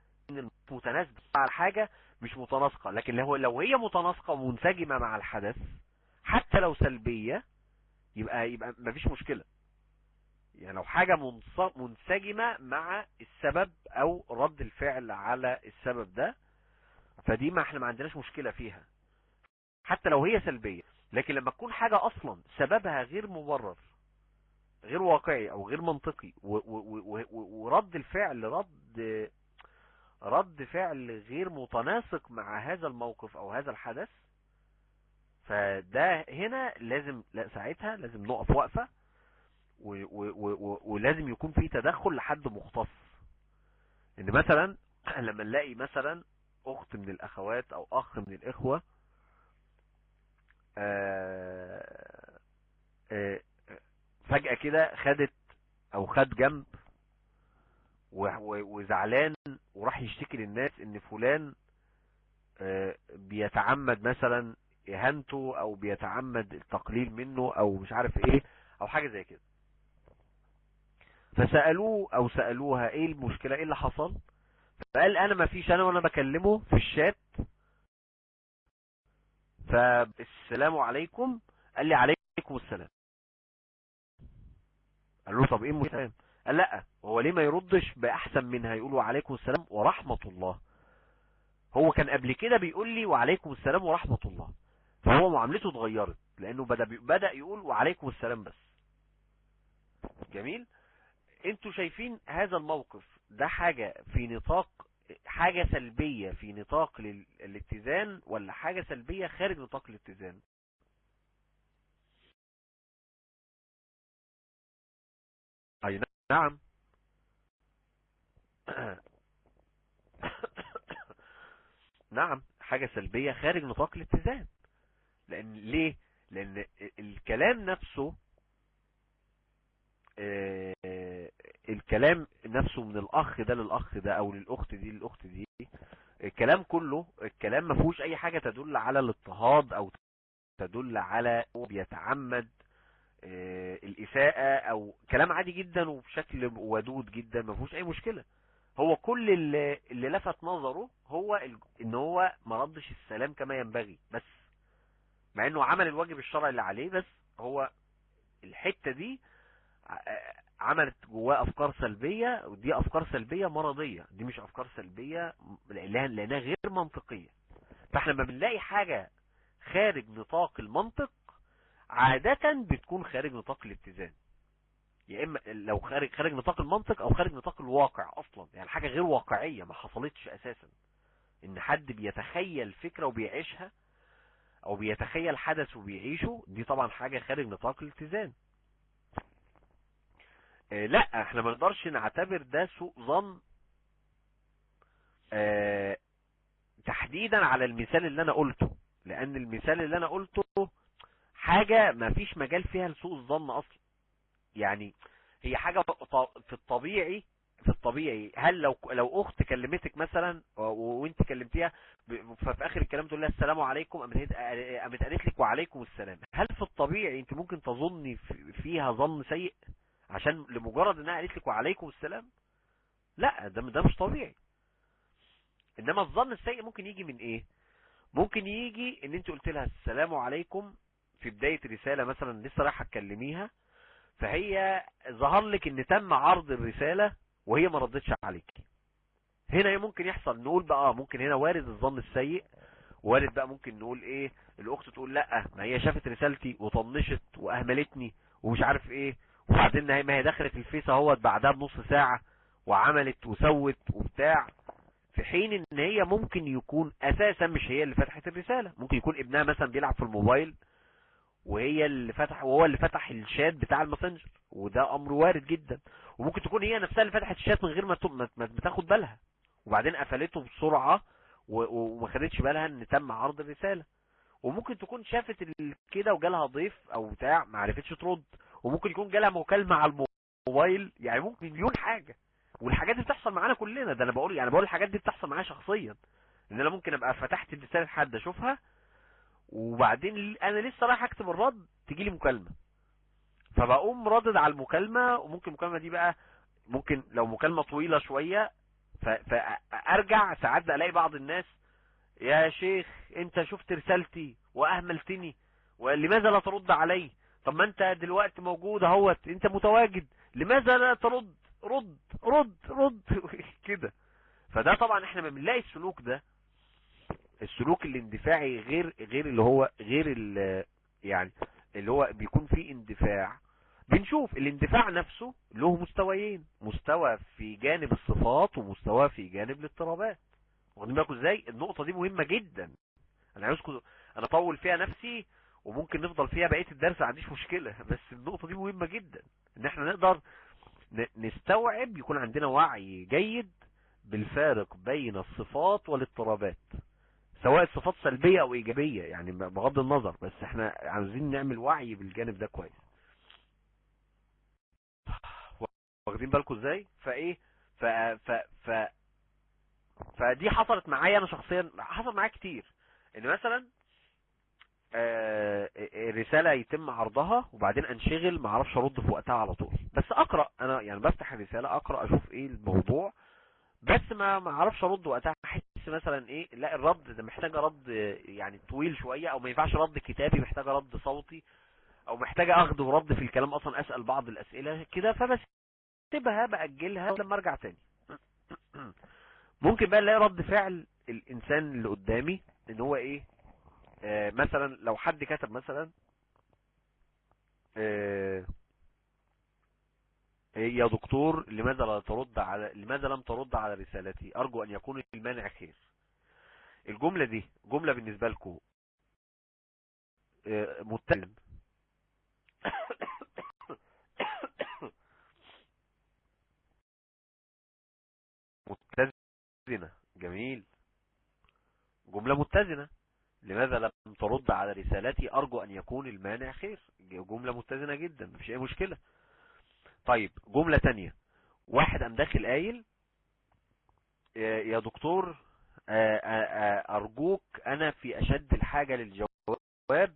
متناسبة مع الحاجة مش متناسقة. لكن لو لو هي متناسقة ومنسجمة مع الحدث حتى لو سلبية يبقى يبقى مفيش مشكلة. يعني لو حاجة منسجمة مع السبب أو رد الفعل على السبب ده فدي ما إحنا ما عندناش مشكلة فيها. حتى لو هي سلبية. لكن لما تكون حاجة أصلا سببها غير مبرر غير واقعي أو غير منطقي. ورد الفعل رد رد فعل غير متناسق مع هذا الموقف أو هذا الحدث فده هنا لازم لا ساعتها لازم نقف وقفة ولازم يكون في تدخل لحد مختص. إن مثلا *clears throat* لما نلاقي مثلا أخت من الأخوات أو أخ من الإخوة آه، آه، فجأة كده خدت أو خد جنب وزعلان وراح يشتكي للناس إن فلان آه، بيتعمد مثلا إهانته أو بيتعمد التقليل منه أو مش عارف إيه أو حاجة زي كده. فسألوه أو سألوها إيه المشكلة إيه اللي حصل؟ فقال أنا ما فيش أنا وأنا بكلمه في الشات. فالسلام عليكم قال لي عليكم السلام. قال له طب إيه المشكلة قال لا هو ليه ما يردش بأحسن منها يقول وعليكم السلام ورحمة الله؟ هو كان قبل كده بيقول لي وعليكم السلام ورحمة الله. فهو معاملته اتغيرت لأنه بدأ بدأ يقول وعليكم السلام بس. جميل؟ أنتوا شايفين هذا الموقف ده حاجة في نطاق حاجة سلبية في نطاق الاتزان ولا حاجة سلبية خارج نطاق الاتزان؟ نعم. *coughs* نعم حاجة سلبية خارج نطاق الاتزان. لأن ليه؟ لأن الكلام نفسه آه، الكلام نفسه من الأخ ده للأخ ده أو للأخت دي للأخت دي الكلام كله الكلام ما فيهوش أي حاجة تدل على الاضطهاد أو تدل على بيتعمد آه، الإساءة أو كلام عادي جدا وبشكل ودود جدا ما فيهوش أي مشكلة. هو كل اللي, اللي لفت نظره هو إن هو ما ردش السلام كما ينبغي بس. مع إنه عمل الواجب الشرعي اللي عليه بس هو الحتة دي ع- عملت جواه أفكار سلبية ودي أفكار سلبية مرضية. دي مش أفكار سلبية لأنها غير منطقية. فإحنا لما بنلاقي حاجة خارج نطاق المنطق عادة بتكون خارج نطاق الاتزان. يا إما لو خارج خارج نطاق المنطق أو خارج نطاق الواقع أصلا. يعني حاجة غير واقعية ما حصلتش أساسا. إن حد بيتخيل فكرة وبيعيشها أو بيتخيل حدث وبيعيشه دي طبعا حاجة خارج نطاق الاتزان. آه، لا إحنا ما نقدرش نعتبر ده سوء ظن. آه، تحديدا على المثال اللي أنا قلته. لأن المثال اللي أنا قلته حاجة ما فيش مجال فيها لسوء الظن أصلا. يعني هي حاجة في الطبيعي في الطبيعي. هل لو لو أخت كلمتك مثلا وأنت كلمتيها ففي آخر الكلام تقول لها السلام عليكم قامت قالت لك وعليكم السلام. هل في الطبيعي أنت ممكن تظني في- فيها ظن سيء عشان لمجرد إنها قالت لك وعليكم السلام؟ لا ده ده مش طبيعي. إنما الظن السيء ممكن يجي من إيه؟ ممكن يجي إن أنت قلت لها السلام عليكم في بداية رسالة مثلا لسه رايحة تكلميها فهي ظهر لك إن تم عرض الرسالة وهي ما ردتش عليك. هنا ممكن يحصل؟ نقول بقى آه، ممكن هنا وارد الظن السيء وارد بقى ممكن نقول إيه الأخت تقول لأ ما هي شافت رسالتي وطنشت وأهملتني ومش عارف إيه وبعدين ما هي دخلت الفيس أهوت بعدها بنص ساعة وعملت وسوت وبتاع. في حين إن هي ممكن يكون أساسا مش هي اللي فتحت الرسالة. ممكن يكون ابنها مثلا بيلعب في الموبايل وهي اللي فتح وهو اللي فتح الشات بتاع ال Messenger وده أمر وارد جدا. وممكن تكون هي نفسها اللي فتحت الشات من غير ما ما تاخد بالها. وبعدين قفلته و- وما خدتش بالها إن تم عرض الرسالة. وممكن تكون شافت كده وجالها ضيف أو بتاع ما عرفتش ترد. وممكن يكون جالها مكالمة على الموبايل يعني ممكن مليون حاجة. والحاجات دي بتحصل معانا كلنا. ده أنا بقول يعني بقول الحاجات دي بتحصل معايا شخصيا. إن أنا ممكن أبقى فتحت رسالة حد أشوفها وبعدين أنا لسه رايح أكتب الرد تجي لي مكالمة. فبقوم ردد على المكالمة وممكن المكالمة دي بقى ممكن لو مكالمة طويلة شوية ف- فأرجع ساعات ألاقي بعض الناس يا شيخ أنت شفت رسالتي وأهملتني ولماذا لا ترد علي؟ طب ما أنت دلوقتي موجود أهوت أنت متواجد لماذا لا ترد؟ رد رد رد. *laughs* كده. فده طبعا إحنا ما بنلاقي السلوك ده. السلوك الاندفاعي غير غير اللي هو غير ال- يعني اللي هو بيكون فيه اندفاع. بنشوف الاندفاع نفسه له مستويين مستوى في جانب الصفات ومستوى في جانب الاضطرابات. واخدين بالكم إزاي؟ النقطة دي مهمة جدا. أنا عاوزكم أنا أطول فيها نفسي وممكن نفضل فيها بقية الدرس ما عنديش مشكلة. *laughs* بس النقطة دي مهمة جدا إن إحنا نقدر نستوعب يكون عندنا وعي جيد بالفارق بين الصفات والاضطرابات. سواء الصفات سلبية أو إيجابية يعني بغض النظر بس إحنا عاوزين نعمل وعي بالجانب ده كويس. واخدين بالكم إزاي؟ فإيه؟ ف ف ف فدي حصلت معايا أنا شخصيا حصل معايا كتير. إن مثلا آه، رسالة يتم عرضها وبعدين أنشغل ما أعرفش أرد في وقتها على طول. بس أقرأ أنا يعني بفتح الرسالة أقرأ أشوف إيه الموضوع. بس ما ما أعرفش أرد وقتها احس مثلا إيه لا الرد ده محتاج رد يعني طويل شوية أو ما ينفعش رد كتابي محتاج رد صوتي أو محتاج اخد ورد في الكلام أصلا أسأل بعض الأسئلة كده فبسيبها بأجلها لما أرجع تاني. ممكن بقى نلاقي رد فعل الإنسان اللي قدامي إن هو إيه آه مثلا لو حد كتب مثلا آه يا دكتور لماذا لا ترد على لماذا لم ترد على رسالتي؟ أرجو أن يكون المانع خير. الجملة دي جملة بالنسبة لكم آه، متلم متزنة. جميل. جملة متزنة. لماذا لم ترد على رسالتي؟ أرجو أن يكون المانع خير. جملة متزنة جدا مفيش أي مشكلة. طيب جملة تانية. واحد قام داخل قايل يا دكتور أرجوك أنا في أشد الحاجة للجواب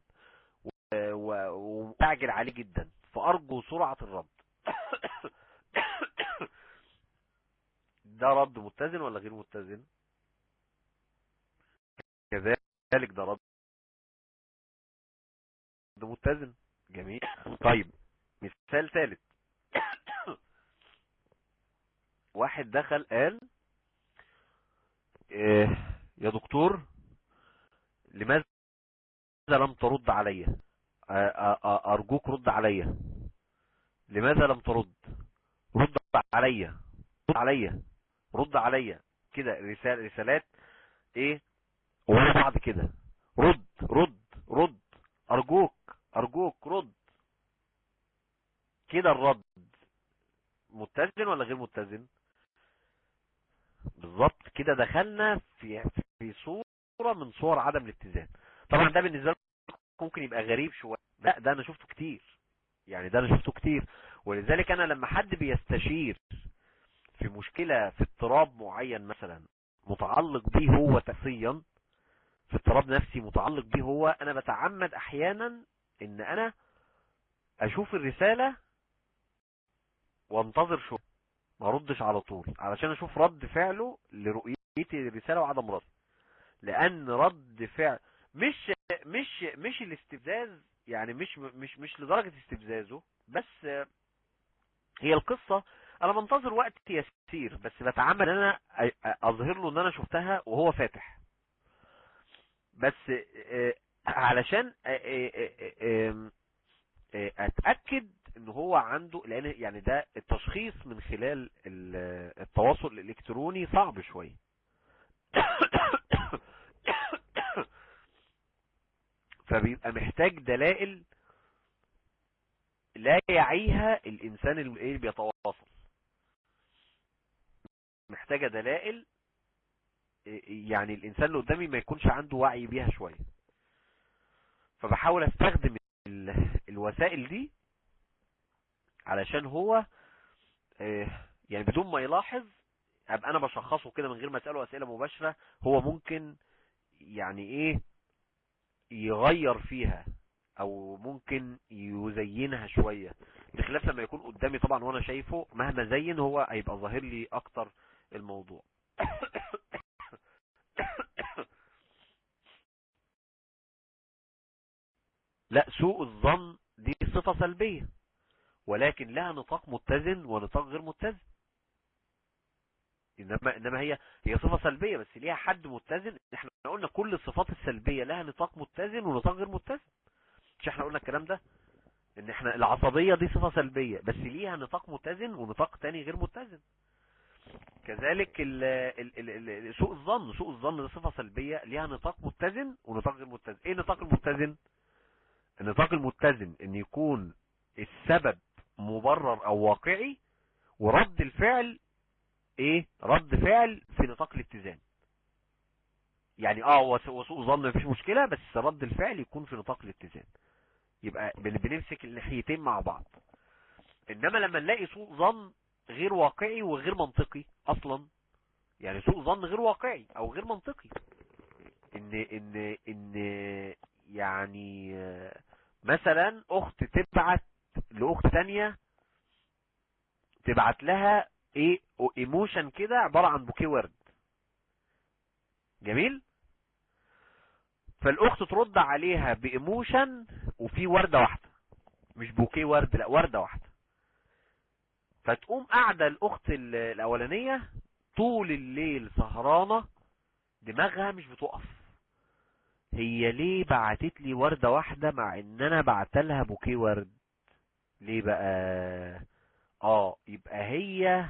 ومستعجل عليه جدا. فأرجو سرعة الرد. *coughs* ده رد متزن ولا غير متزن؟ كذلك ده رد متزن. جميل. طيب مثال ثالث. *coughs* واحد دخل قال إيه يا دكتور لماذا لم ترد علي؟ أرجوك رد علي. لماذا لم ترد؟ رد علي. رد علي. رد علي. كده رسال رسالات إيه؟ ورا بعض كده. رد رد رد. أرجوك أرجوك رد. كده الرد متزن ولا غير متزن؟ بالظبط كده دخلنا في في صورة من صور عدم الاتزان. طبعا ده بالنسبة لكم ممكن يبقى غريب شوية. لا ده أنا شفته كتير. يعني ده أنا شفته كتير. ولذلك أنا لما حد بيستشير في مشكلة في اضطراب معين مثلا متعلق به هو شخصيا في اضطراب نفسي متعلق به هو أنا بتعمد أحيانا إن أنا أشوف الرسالة وانتظر شوية ما ردش على طول علشان أشوف رد فعله لرؤيتي الرسالة وعدم رد. لأن رد فعل مش مش مش الاستفزاز يعني مش مش مش لدرجة استفزازه بس هي القصة. أنا بنتظر وقت يسير بس إن أنا أظهر له إن أنا شفتها وهو فاتح. بس علشان أتأكد إن هو عنده لأن يعني ده التشخيص من خلال التواصل الإلكتروني صعب شوية. *coughs* فبيبقى محتاج دلائل لا يعيها الإنسان اللي بيتواصل. محتاجة دلائل يعني الإنسان اللي قدامي ما يكونش عنده وعي بيها شوية. فبحاول أستخدم الوسائل دي علشان هو يعني بدون ما يلاحظ ابقى أنا بشخصه كده من غير ما أسأله أسئلة مباشرة هو ممكن يعني إيه يغير فيها أو ممكن يزينها شوية بخلاف لما يكون قدامي طبعا وأنا شايفه مهما زين هو هيبقى ظاهر لي أكتر الموضوع. *coughs* لا سوء الظن دي صفة سلبية. ولكن لها نطاق متزن ونطاق غير متزن. انما إنما هي هي صفة سلبية بس ليها حد متزن. إحنا قلنا كل الصفات السلبية لها نطاق متزن ونطاق غير متزن. مش إحنا قلنا الكلام ده؟ إن إحنا العصبية دي صفة سلبية بس ليها نطاق متزن ونطاق تاني غير متزن. كذلك ال ال ال سوء الظن سوء الظن دي صفة سلبية ليها نطاق متزن ونطاق غير متزن. إيه النطاق المتزن؟ النطاق المتزن إن يكون السبب مبرر أو واقعي ورد الفعل إيه؟ رد فعل في نطاق الاتزان. يعني آه هو سوء ظن مفيش مشكلة بس رد الفعل يكون في نطاق الاتزان. يبقى بنمسك الناحيتين مع بعض. إنما لما نلاقي سوء ظن غير واقعي وغير منطقي أصلا يعني سوء ظن غير واقعي أو غير منطقي إن إن إن يعني مثلا أخت تبعت لأخت تانية تبعت لها إيه emotion كده عبارة عن بوكيه ورد جميل؟ فالأخت ترد عليها ب emotion وفي وردة واحدة. مش بوكيه ورد لا وردة واحدة. فتقوم قاعدة الأخت الأولانية طول الليل سهرانة دماغها مش بتقف. هي ليه بعتت لي وردة واحدة مع إن أنا بعت لها بوكيه ورد ليه بقى؟ آه يبقى هي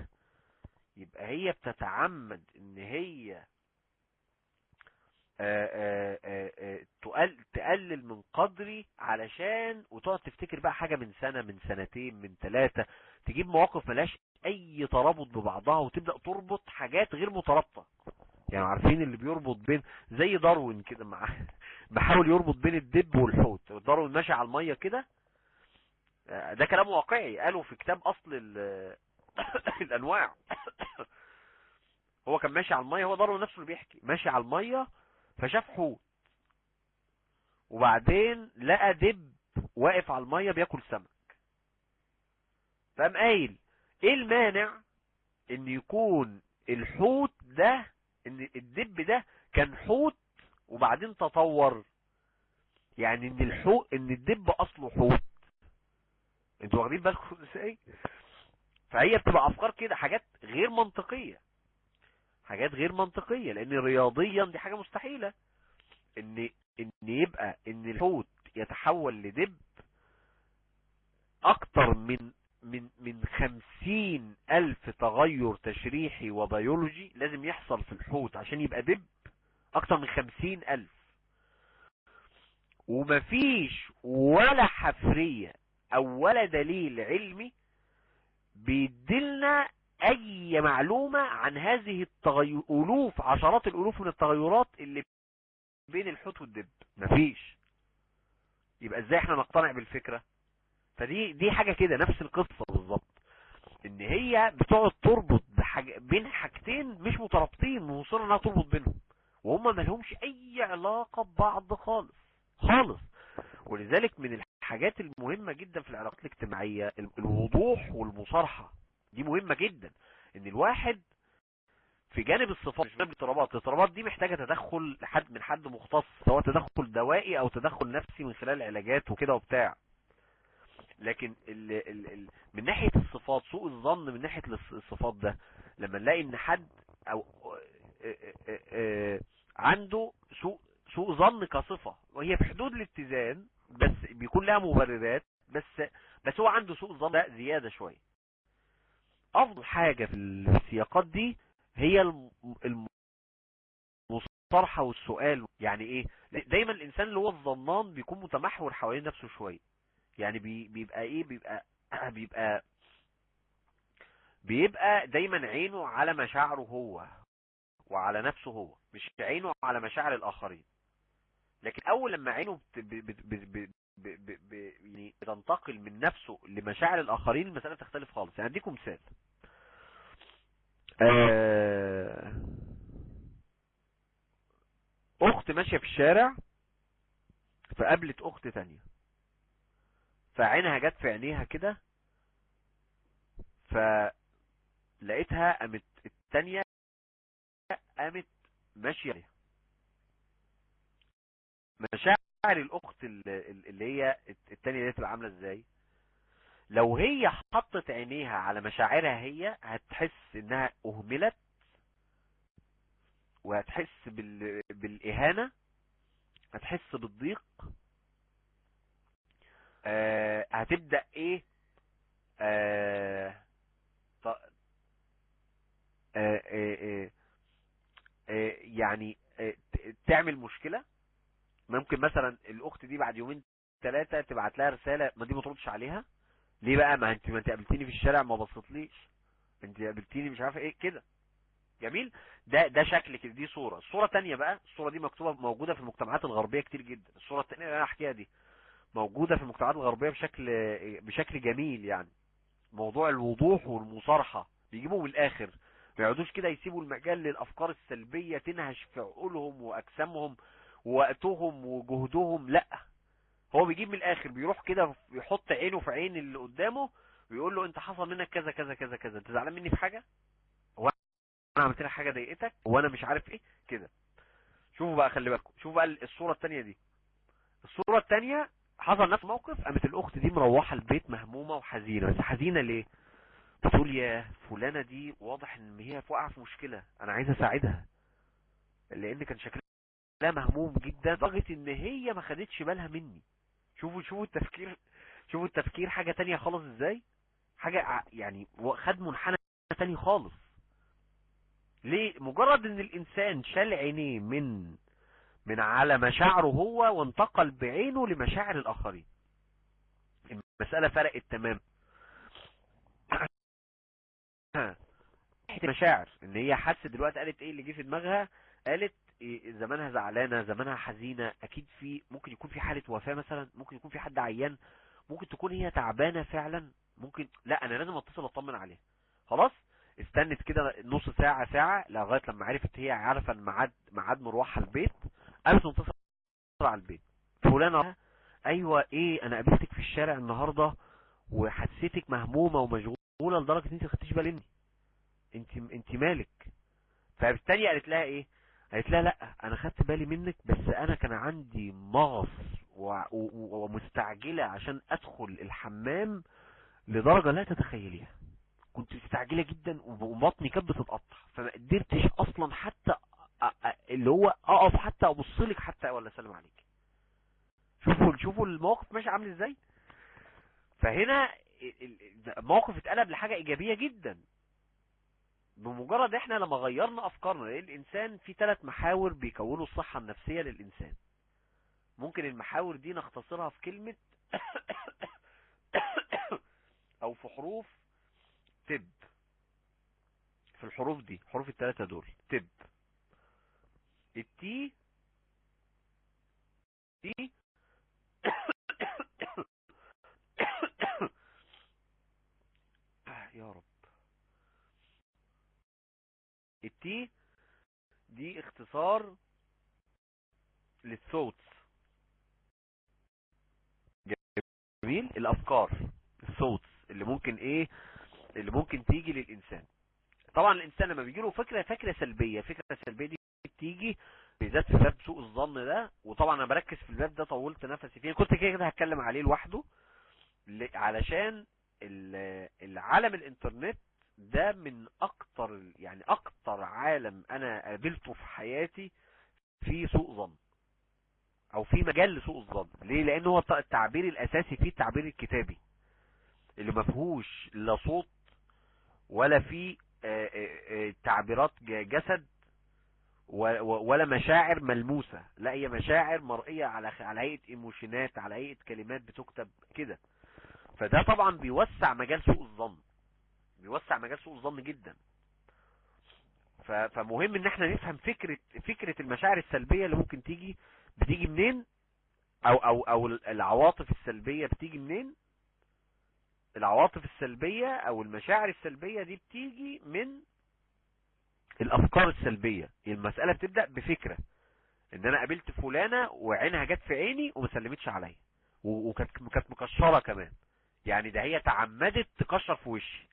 يبقى هي بتتعمد إن هي آآ آآ تقلل من قدري علشان وتقعد تفتكر بقى حاجة من سنة من سنتين من ثلاثة تجيب مواقف ملاش أي ترابط ببعضها وتبدأ تربط حاجات غير مترابطة. يعني عارفين اللي بيربط بين زي داروين كده مع *laughs* بحاول يربط بين الدب والحوت. داروين ماشي على المية كده آه، ده كلام واقعي. قالوا في كتاب أصل ال- *coughs* الأنواع. *coughs* هو كان ماشي على المية هو داروين نفسه اللي بيحكي. ماشي على المية فشاف حوت. وبعدين لقى دب واقف على المية بياكل سمك. فقام قايل إيه المانع إن يكون الحوت ده إن الدب ده كان حوت وبعدين تطور؟ يعني إن الحوت إن الدب أصله حوت. أنتوا واخدين بالكم إزاي؟ فهي بتبقى افكار كده حاجات غير منطقية. حاجات غير منطقية لأن رياضيا دي حاجة مستحيلة. إن إن يبقى إن الحوت يتحول لدب أكتر من من من خمسين ألف تغير تشريحي وبيولوجي لازم يحصل في الحوت عشان يبقى دب أكتر من خمسين ألف. ومفيش ولا حفرية أو ولا دليل علمي بيدلنا أي معلومة عن هذه التغير ألوف عشرات الألوف من التغيرات اللي بين الحوت والدب. مفيش. يبقى إزاي إحنا نقتنع بالفكرة؟ فدي دي حاجة كده نفس القصة بالظبط. إن هي بتقعد تربط بحاجة بين حاجتين مش مترابطين ومصر إنها تربط بينهم. وهم ما لهمش أي علاقة ببعض خالص. خالص. ولذلك من الحاجات المهمة جدا في العلاقات الاجتماعية ال- الوضوح والمصارحة. دي مهمة جدا. إن الواحد في جانب الصفات مش جانب الاضطرابات الاضطرابات دي محتاجة تدخل لحد من حد مختص سواء تدخل دوائي أو تدخل نفسي من خلال علاجات وكده وبتاع. لكن ال ال ال من ناحية الصفات سوء الظن من ناحية الص- الصفات ده لما نلاقي إن حد أو عنده سوء سوء ظن كصفة وهي في حدود الاتزان بس بيكون لها مبررات بس بس هو عنده سوء ظن زيادة شوية. أفضل حاجة في السياقات دي هي الم- المصارحة والسؤال يعني إيه؟ دايما الإنسان اللي هو الظنان بيكون متمحور حوالين نفسه شوية. يعني بي بيبقى إيه؟ بيبقى *clears throat* بيبقى بيبقى دايما عينه على مشاعره هو وعلى نفسه هو مش عينه على مشاعر الآخرين. لكن أول لما عينه بت ب ب يعني بتنتقل من نفسه لمشاعر الآخرين المسألة تختلف خالص. يعني أديكم مثال. آه، أخت ماشية في الشارع فقابلت أخت تانية. فعينها جت في عينيها كده فلقيتها قامت التانية قامت ماشية عليها. مشاعر الأخت ال- ال- اللي هي التانية دي تبقى عاملة إزاي؟ لو هي حطت عينيها على مشاعرها هي هتحس إنها أهملت؟ وهتحس بال... بالإهانة؟ هتحس بالضيق؟ آه هتبدأ إيه؟ آه. آه يعني تعمل مشكلة؟ ممكن مثلا الأخت دي بعد يومين ثلاثة تبعت لها رسالة ما دي ما تردش عليها؟ ليه بقى؟ ما انت ما انت قابلتيني في الشارع ما بصيتليش. انت قابلتيني مش عارفة إيه كده. جميل؟ ده ده شكل كده دي صورة. الصورة تانية بقى الصورة دي مكتوبة موجودة في المجتمعات الغربية كتير جدا. الصورة التانية اللي أنا احكيها دي موجودة في المجتمعات الغربية بشكل بشكل جميل يعني. موضوع الوضوح والمصارحة. بيجيبوا من الآخر. ما يقعدوش كده يسيبوا المجال للأفكار السلبية تنهش في عقولهم وأجسامهم. ووقتهم وجهدهم لا. هو بيجيب من الآخر بيروح كده يحط عينه في عين اللي قدامه ويقول له أنت حصل منك كذا كذا كذا كذا. أنت زعلان مني في حاجة؟ هو أنا عملت لك حاجة ضايقتك؟ وأنا مش عارف إيه؟ كده. شوفوا بقى خلي بالكم. شوفوا بقى الصورة التانية دي. الصورة التانية حصل نفس الموقف قامت الأخت دي مروحة البيت مهمومة وحزينة. بس حزينة ليه؟ بتقول يا فلانة دي واضح إن هي واقعة في مشكلة. أنا عايز أساعدها. لأن كان شكلها مهموم جدا لدرجة إن هي ما خدتش بالها مني. شوفوا شوفوا التفكير شوفوا التفكير حاجة تانية خالص إزاي؟ حاجة يعني خد منحنى تاني خالص. ليه؟ مجرد إن الإنسان شال عينيه من من على مشاعره هو وانتقل بعينه لمشاعر الآخرين. المسألة فرقت تمام. *coughs* المشاعر إن هي حست دلوقتي قالت إيه اللي جه في دماغها؟ قالت زمانها زعلانة زمانها حزينة أكيد في ممكن يكون في حالة وفاة مثلا ممكن يكون في حد عيان ممكن تكون هي تعبانة فعلا ممكن لا أنا لازم أتصل اطمن عليها. خلاص؟ استنت كده نص ساعة ساعة لغاية لما عرفت هي عارفة الميعاد ميعاد مروحها البيت قامت متصله على البيت. فلانه أيوه إيه أنا قابلتك في الشارع النهارده وحسيتك مهمومة ومشغولة لدرجة إن أنت ما خدتيش بالك مني أنت أنت مالك؟ فبالتالي قالت لها إيه؟ قالت لها لا أنا خدت بالي منك بس أنا كان عندي مغص و- و- ومستعجلة عشان أدخل الحمام لدرجة لا تتخيليها. كنت مستعجلة جدا وبطني كانت بتتقطع فما قدرتش أصلا حتى اللي هو أقف حتى أبص لك حتى ولا اسلم عليك. شوفوا شوفوا الموقف ماشي عامل إزاي. فهنا الموقف اتقلب لحاجة إيجابية جدا. بمجرد إحنا لما غيرنا افكارنا لأن الانسان في ثلاث محاور بيكونوا الصحة النفسية للانسان ممكن المحاور دي نختصرها في كلمة أو في حروف تب في الحروف دي حروف الثلاثة دول تب التي دي يا رب التي دي اختصار للصوت. جميل. الأفكار الصوت اللي ممكن إيه؟ اللي ممكن تيجي للإنسان. طبعا الإنسان لما بيجي له فكرة فكرة سلبية فكرة سلبية دي بتيجي بالذات في باب سوء الظن ده. وطبعا أنا بركز في الباب ده طولت نفسي فيه. كنت كده كده هتكلم عليه لوحده علشان ال- العالم الإنترنت ده من أكتر يعني أكتر عالم أنا قابلته في حياتي في سوء ظن. أو في مجال لسوء الظن. ليه؟ لأن هو الت- التعبير الأساسي فيه التعبير الكتابي. اللي ما فيهوش لا صوت ولا فيه آه، آه، آه، تعبيرات جسد ولا مشاعر ملموسة. لا هي مشاعر مرئية على على هيئة إيموشنات على هيئة كلمات بتكتب كده. فده طبعا بيوسع مجال سوء الظن. بيوسع مجال سوء الظن جدا. فمهم إن إحنا نفهم فكرة فكرة المشاعر السلبية اللي ممكن تيجي بتيجي منين؟ أو أو أو العواطف السلبية بتيجي منين؟ العواطف السلبية أو المشاعر السلبية دي بتيجي من الأفكار السلبية. المسألة بتبدأ بفكرة. إن أنا قابلت فلانة وعينها جت في عيني وما سلمتش عليا. وكانت كانت مكشرة كمان. يعني ده هي تعمدت تكشر في وشي.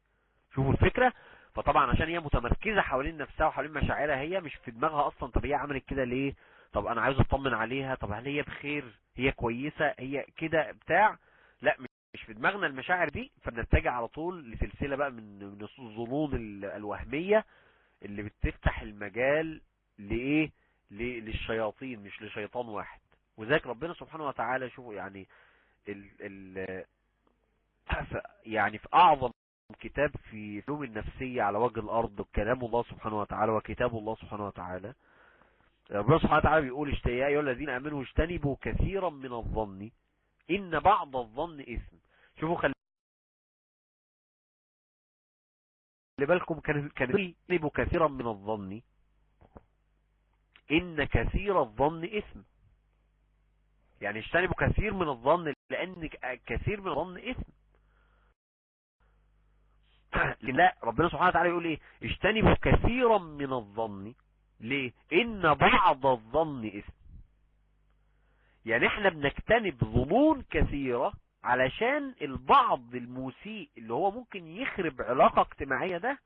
شوفوا الفكرة. فطبعا عشان هي متمركزة حوالين نفسها وحوالين مشاعرها هي مش في دماغها أصلا طب هي عملت كده ليه؟ طب أنا عايز أطمن عليها. طب هل هي بخير؟ هي كويسة؟ هي كده؟ بتاع. لا مش في دماغنا المشاعر دي. فبنتجه على طول لسلسلة بقى من من الظنون ال- الوهمية اللي بتفتح المجال لإيه؟ للشياطين مش لشيطان واحد. وذلك ربنا سبحانه وتعالى شوفوا يعني ال ال يعني في أعظم كتاب في علوم النفسية على وجه الأرض كلام الله سبحانه وتعالى وكتاب الله سبحانه وتعالى. ربنا سبحانه وتعالى بيقول يا أيها الذين آمنوا اجتنبوا كثيرا من الظن إن بعض الظن إثم. شوفوا خلي بالكم كان اجتنبوا كثيرا من الظن إن كثير الظن إثم. يعني اجتنبوا كثير من الظن لأن ك- كثير من الظن إثم. *clears throat* لا ربنا سبحانه وتعالى يقول إيه؟ اجتنبوا كثيرا من الظن. ليه؟ إن بعض الظن إثم. يعني إحنا بنجتنب ظنون كثيرة علشان البعض المسيء اللي هو ممكن يخرب علاقة اجتماعية ده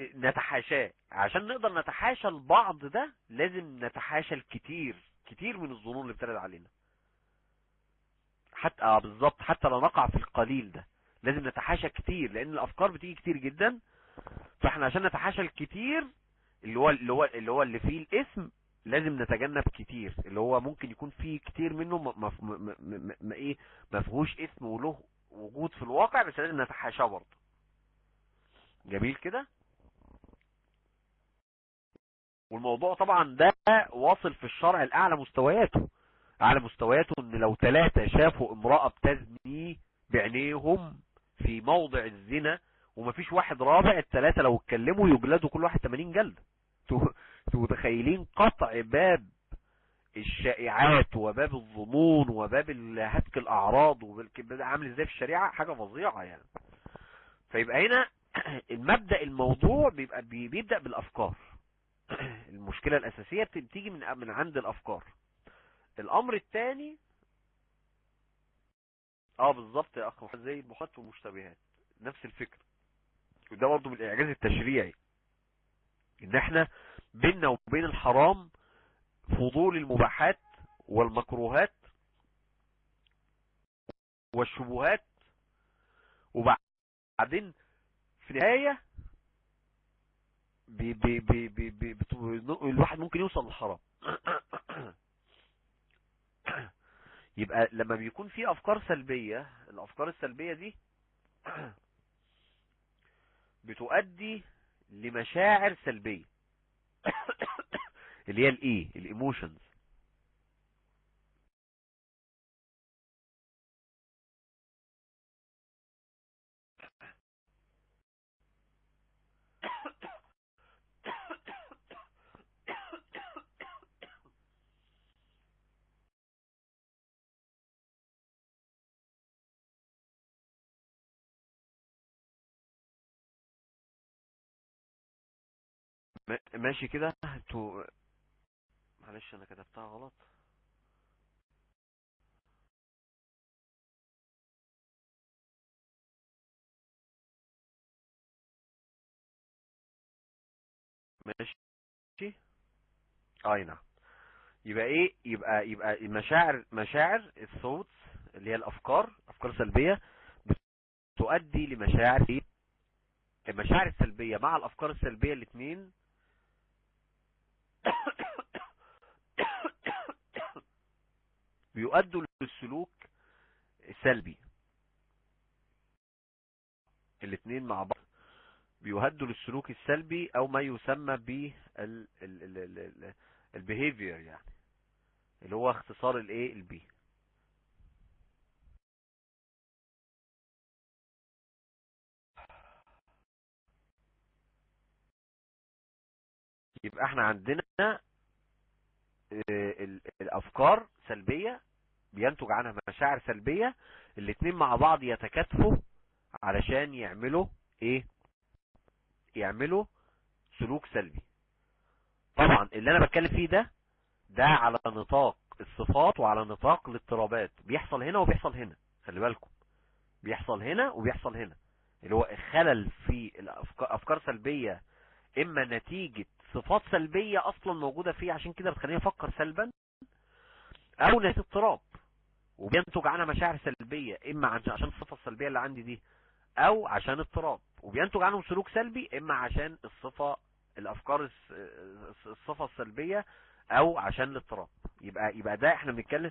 نتحاشاه. عشان نقدر نتحاشى البعض ده لازم نتحاشى الكتير. كتير من الظنون اللي بترد علينا. حتى آه بالظبط. حتى لا نقع في القليل ده. لازم نتحاشى كتير لأن الأفكار بتيجي كتير جدا. فإحنا عشان نتحاشى الكتير اللي هو اللي هو اللي هو اللي فيه الاسم لازم نتجنب كتير. اللي هو ممكن يكون فيه كتير منه ما إيه ما فيهوش اسم وله وجود في الواقع بس لازم نتحاشاه برضه. جميل كده؟ والموضوع طبعا ده واصل في الشرع الأعلى مستوياته. أعلى مستوياته إن لو ثلاثة شافوا امرأة بتزني بعينيهم في موضع الزنا ومفيش واحد رابع الثلاثة لو اتكلموا يجلدوا كل واحد 80 جلدة أنتوا أنتوا متخيلين قطع باب الشائعات وباب الظنون وباب هتك الأعراض عامل إزاي في الشريعة؟ حاجة فظيعة يعني. فيبقى هنا *clears throat* المبدأ الموضوع بيبقى بي- بيبدأ بالأفكار. *clears throat* المشكلة الأساسية بت- بتيجي من عند الأفكار. الأمر الثاني آه بالظبط يا اخ محمد، زي المحاط والمشتبهات نفس الفكرة. وده برضه من الإعجاز التشريعي إن إحنا بيننا وبين الحرام فضول المباحات والمكروهات والشبهات. وبعدين في النهاية بي بي بي بي بي الواحد ممكن يوصل للحرام. *clears throat* *coughs* يبقى لما بيكون في أفكار سلبية الأفكار السلبية دي *clears throat* بتؤدي لمشاعر سلبية *coughs* اللي هي الايه الايموشنز ما- ماشي كده. أنتوا معلش أنا كتبتها غلط. ماشي. اي نعم. يبقى إيه؟ يبقى يبقى المشاعر مشاعر الصوت اللي هي الأفكار أفكار سلبية بتؤدي لمشاعر المشاعر السلبيه مع الأفكار السلبية الاثنين بيؤدوا للسلوك السلبي الاثنين مع بعض. بيهدوا للسلوك السلبي أو ما يسمى ب ال behavior يعني اللي هو اختصار الايه ال B يبقى إحنا عندنا الأفكار سلبية بينتج عنها مشاعر سلبية الاتنين مع بعض يتكاتفوا علشان يعملوا إيه؟ يعملوا سلوك سلبي. طبعا اللي أنا بتكلم فيه ده ده على نطاق الصفات وعلى نطاق الاضطرابات. بيحصل هنا وبيحصل هنا خلي بالكم. بيحصل هنا وبيحصل هنا. اللي هو خلل في الافكار أفكار سلبية إما نتيجة صفات سلبية أصلا موجودة فيه عشان كده بتخليني أفكر سلبا. أو نتيجة اضطراب. وبينتج عنها مشاعر سلبية إما عشان الصفة السلبية اللي عندي دي أو عشان اضطراب. وبينتج عنهم سلوك سلبي إما عشان الصفة الأفكار الصفة السلبية أو عشان الاضطراب. يبقى يبقى ده إحنا بنتكلم.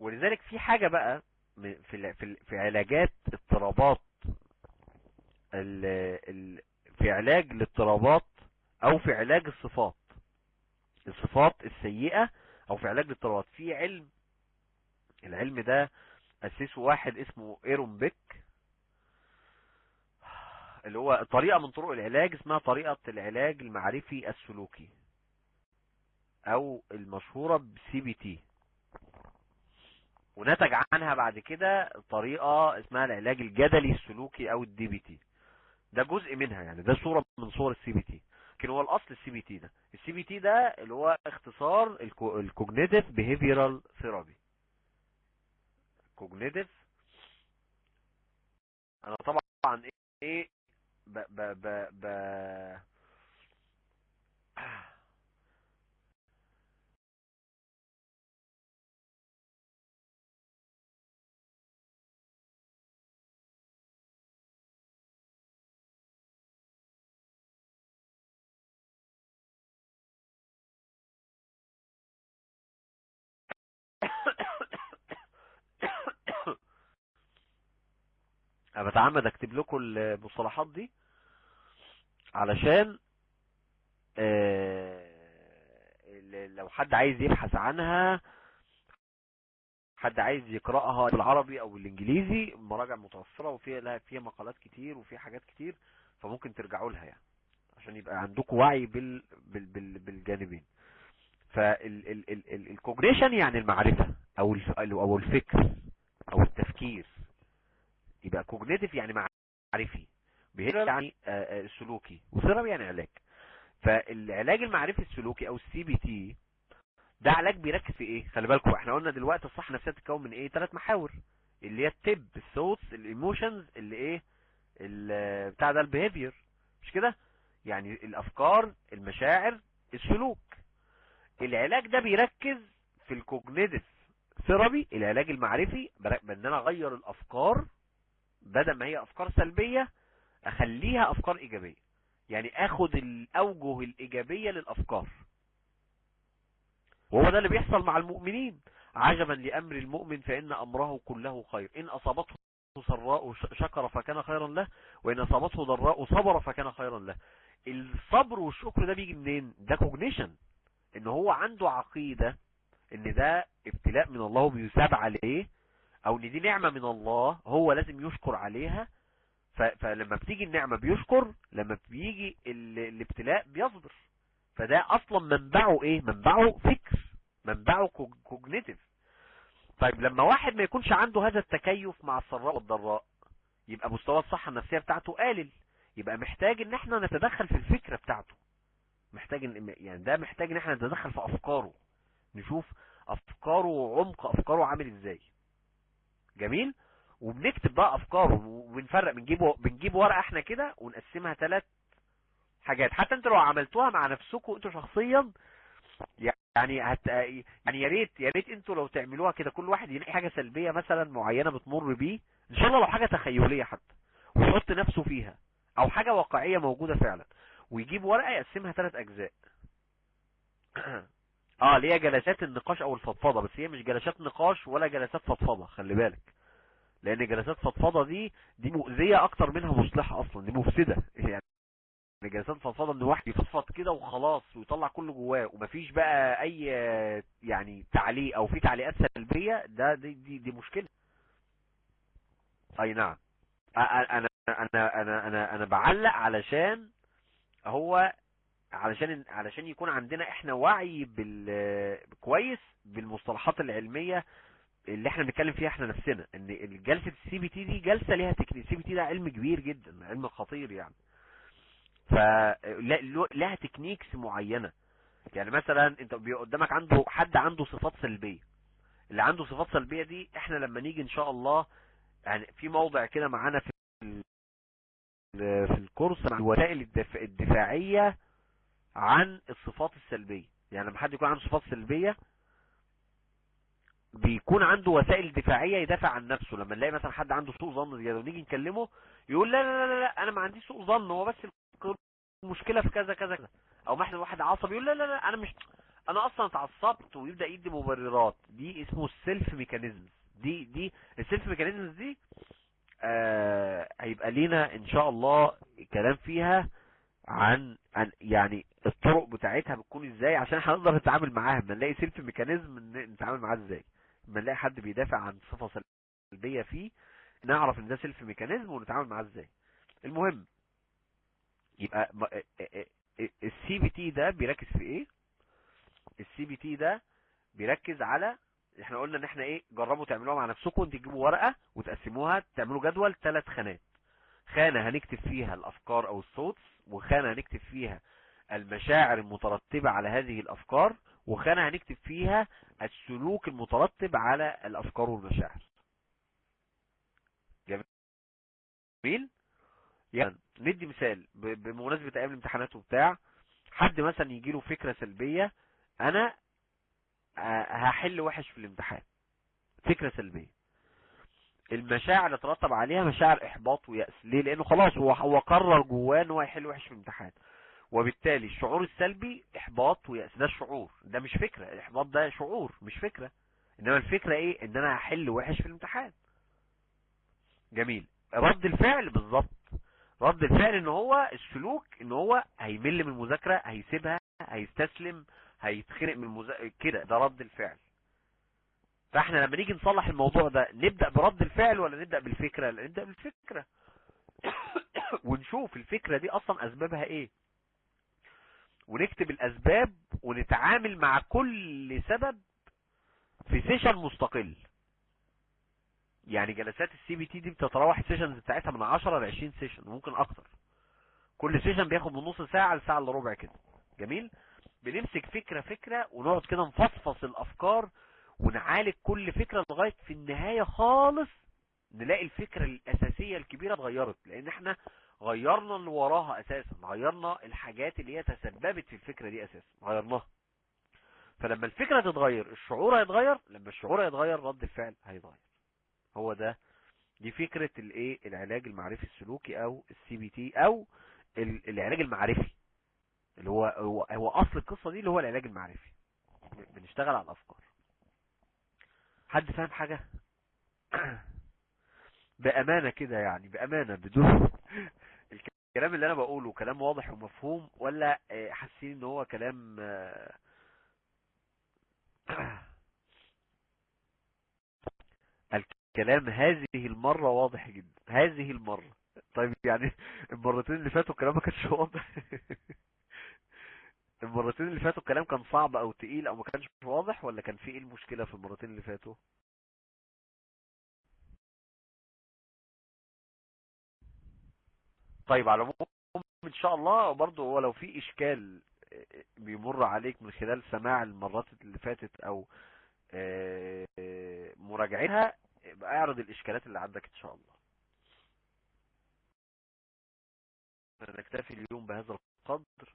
ولذلك في حاجة بقى في في علاجات اضطرابات. في علاج الاضطرابات أو في علاج الصفات. الصفات السيئة أو في علاج الاضطرابات في علم العلم ده اسسه واحد اسمه آرون بيك اللي هو طريقة من طرق العلاج اسمها طريقة العلاج المعرفي السلوكي أو المشهورة ب CBT ونتج عنها بعد كده طريقة اسمها العلاج الجدلي السلوكي أو ال DBT ده جزء منها يعني ده صورة من صور ال CBT لكن هو الأصل ال CBT ده. ال CBT ده اللي هو اختصار ال cognitive behavioral therapy cognitive. أنا طبعا إيه ب ب ب ب بتعمد أكتب لكم المصطلحات دي علشان آه، لو حد عايز يبحث عنها حد عايز يقرأها بالعربي أو بالإنجليزي مراجع متوفرة وفيها لها فيها مقالات كتير وفيها حاجات كتير فممكن ترجعوا لها يعني عشان يبقى عندكم وعي بال بال بال بالجانبين. فالكوجنيشن يعني المعرفة أو أو الفكر أو التفكير. يبقى cognitive يعني معرفي behavior يعني آه، آه، سلوكي و therapy يعني علاج. فالعلاج المعرفي السلوكي أو ال CBT ده علاج بيركز في إيه؟ خلي بالكم إحنا قلنا دلوقتي الصحه النفسيه بتتكون من إيه؟ ثلاث محاور. اللي هي التب ال thoughts ال emotions اللي إيه؟ ال- بتاع ده ال behavior مش كده؟ يعني الأفكار المشاعر السلوك. العلاج ده بيركز في ال cognitive therapy العلاج المعرفي بإن أنا أغير الأفكار بدل ما هي أفكار سلبية أخليها أفكار إيجابية. يعني آخد الأوجه الإيجابية للأفكار. وهو ده اللي بيحصل مع المؤمنين. عجبا لأمر المؤمن فإن أمره كله خير. إن أصابته سراء شكر فكان خيرا له وإن أصابته ضراء صبر فكان خيرا له. الصبر والشكر ده بيجي منين؟ ده cognition إن هو عنده عقيدة إن ده ابتلاء من الله بيثاب عليه أو إن دي نعمة من الله هو لازم يشكر عليها فلما بتيجي النعمة بيشكر لما بيجي ال- الابتلاء بيصبر. فده أصلا منبعه إيه؟ منبعه فكر منبعه cognitive طيب لما واحد ما يكونش عنده هذا التكيف مع السراء والضراء يبقى مستوى الصحة النفسية بتاعته قليل. يبقى محتاج إن إحنا نتدخل في الفكرة بتاعته. محتاج ان يعني ده محتاج إن إحنا نتدخل في أفكاره. نشوف أفكاره وعمق أفكاره عامل إزاي. جميل. وبنكتب بقى افكاره وبنفرق بنجيب بنجيب ورقة إحنا كده ونقسمها ثلاث حاجات. حتى أنتوا لو عملتوها مع نفسكم أنتوا شخصيا يعني هت يعني يا ريت يا ريت أنتوا لو تعملوها كده كل واحد يلاقي حاجة سلبية مثلا معينة بتمر بيه. إن شاء الله لو حاجة تخيلية حتى ويحط نفسه فيها أو حاجة واقعية موجودة فعلا. ويجيب ورقة يقسمها ثلاث أجزاء. *clears throat* آه اللي هي جلسات النقاش أو الفضفضة بس هي مش جلسات نقاش ولا جلسات فضفضة خلي بالك. لأن جلسات فضفضة دي دي مؤذية أكتر منها مصلحة أصلا دي مفسدة. *laughs* يعني جلسات فضفضة إن واحد يفضفض كده وخلاص ويطلع كله جواه ومفيش بقى أي يعني تعليق أو في تعليقات سلبية ده دي دي, دي مشكلة. أي نعم. أنا أنا أنا أنا أنا, بعلق علشان هو علشان علشان يكون عندنا إحنا وعي بال كويس بالمصطلحات العلمية اللي إحنا بنتكلم فيها إحنا نفسنا. إن جلسة ال CBT دي جلسة ليها technique. ال CBT ده علم كبير جدا علم خطير يعني. فلها techniques معينة. يعني مثلا أنت قدامك عنده حد عنده صفات سلبية. اللي عنده صفات سلبية دي إحنا لما نيجي إن شاء الله يعني في موضع كده معانا في في الكورس مع الوسائل الدفاع الدفاعية عن الصفات السلبية. يعني لما حد يكون عنده صفات سلبية بيكون عنده وسائل دفاعية يدافع عن نفسه. لما نلاقي مثلا حد عنده سوء ظن زيادة ونيجي نكلمه يقول لا لا لا لا أنا ما عنديش سوء ظن هو بس المشكلة في كذا كذا كذا. أو مثلا واحد عصبي يقول لا لا لا أنا مش أنا أصلا اتعصبت ويبدأ يدي مبررات. دي اسمه ال self mechanism دي دي ال self mechanism دي آه هيبقى لينا إن شاء الله كلام فيها. عن عن يعني الطرق بتاعتها بتكون إزاي عشان هنقدر نتعامل معاها. لما نلاقي self mechanism نتعامل معاه إزاي. لما نلاقي حد بيدافع عن صفة سلبية فيه نعرف إن ده self mechanism ونتعامل معاه إزاي. المهم يبقى ال CBT ده بيركز في إيه؟ ال CBT ده بيركز على إحنا قلنا إن إحنا إيه جربوا تعملوها مع نفسكم تجيبوا ورقة وتقسموها تعملوا جدول ثلاث خانات. خانه هنكتب فيها الأفكار أو الصوت وخانه هنكتب فيها المشاعر المترتبة على هذه الأفكار وخانه هنكتب فيها السلوك المترتب على الأفكار والمشاعر. جميل؟ يعني ندي مثال بمناسبة أيام الامتحانات وبتاع حد مثلا يجي له فكرة سلبية أنا هحل وحش في الامتحان. فكرة سلبية. المشاعر اللي ترتب عليها مشاعر إحباط ويأس. ليه؟ لأنه خلاص هو هو قرر جواه إن هو يحل وحش في الامتحان وبالتالي الشعور السلبي إحباط ويأس. ده الشعور ده مش فكرة. الإحباط ده شعور مش فكرة. إنما الفكرة إيه؟ إن أنا هحل وحش في الامتحان. جميل. رد الفعل بالظبط رد الفعل إن هو السلوك إن هو هيمل من المذاكرة هيسيبها هيستسلم هيتخنق من المذاكرة كده. ده رد الفعل. فاحنا لما نيجي نصلح الموضوع ده نبدأ برد الفعل ولا نبدأ بالفكرة؟ لا نبدأ بالفكرة. *coughs* ونشوف الفكرة دي أصلا أسبابها إيه. ونكتب الأسباب ونتعامل مع كل سبب في session مستقل. يعني جلسات ال CBT دي بتتراوح ال sessions بتاعتها من 10 ل 20 session وممكن أكتر. كل session بياخد من نص ساعة لساعة إلا ربع كده. جميل؟ بنمسك فكرة فكرة ونقعد كده نفصفص الأفكار ونعالج كل فكرة لغاية في النهاية خالص نلاقي الفكرة الأساسية الكبيرة اتغيرت لأن إحنا غيرنا اللي وراها أساسا غيرنا الحاجات اللي هي تسببت في الفكرة دي أساسا غيرناها. فلما الفكرة تتغير الشعور هيتغير لما الشعور هيتغير رد الفعل هيتغير. هو ده. دي فكرة الإيه؟ العلاج المعرفي السلوكي أو ال CBT أو ال- العلاج المعرفي. اللي هو هو, هو أصل القصة دي اللي هو العلاج المعرفي. بنشتغل على الأفكار. حد فاهم حاجة؟ *clears throat* بأمانة كده يعني بأمانة بدون *laughs* الكلام اللي أنا بقوله كلام واضح ومفهوم ولا آه، حاسين إن هو كلام آه، *clears throat* الكلام هذه المرة واضح جدا هذه المرة. طيب يعني *laughs* المرتين اللي فاتوا الكلام كانش واضح. *laughs* المرتين اللي فاتوا الكلام كان صعب أو تقيل أو ما كانش واضح ولا كان في إيه المشكلة في المرتين اللي فاتوا؟ طيب على العموم إن شاء الله برضو هو لو في إشكال بيمر عليك من خلال سماع المرات اللي فاتت أو آه، مراجعتها يبقى اعرض الإشكالات اللي عندك إن شاء الله. نكتفي اليوم بهذا القدر.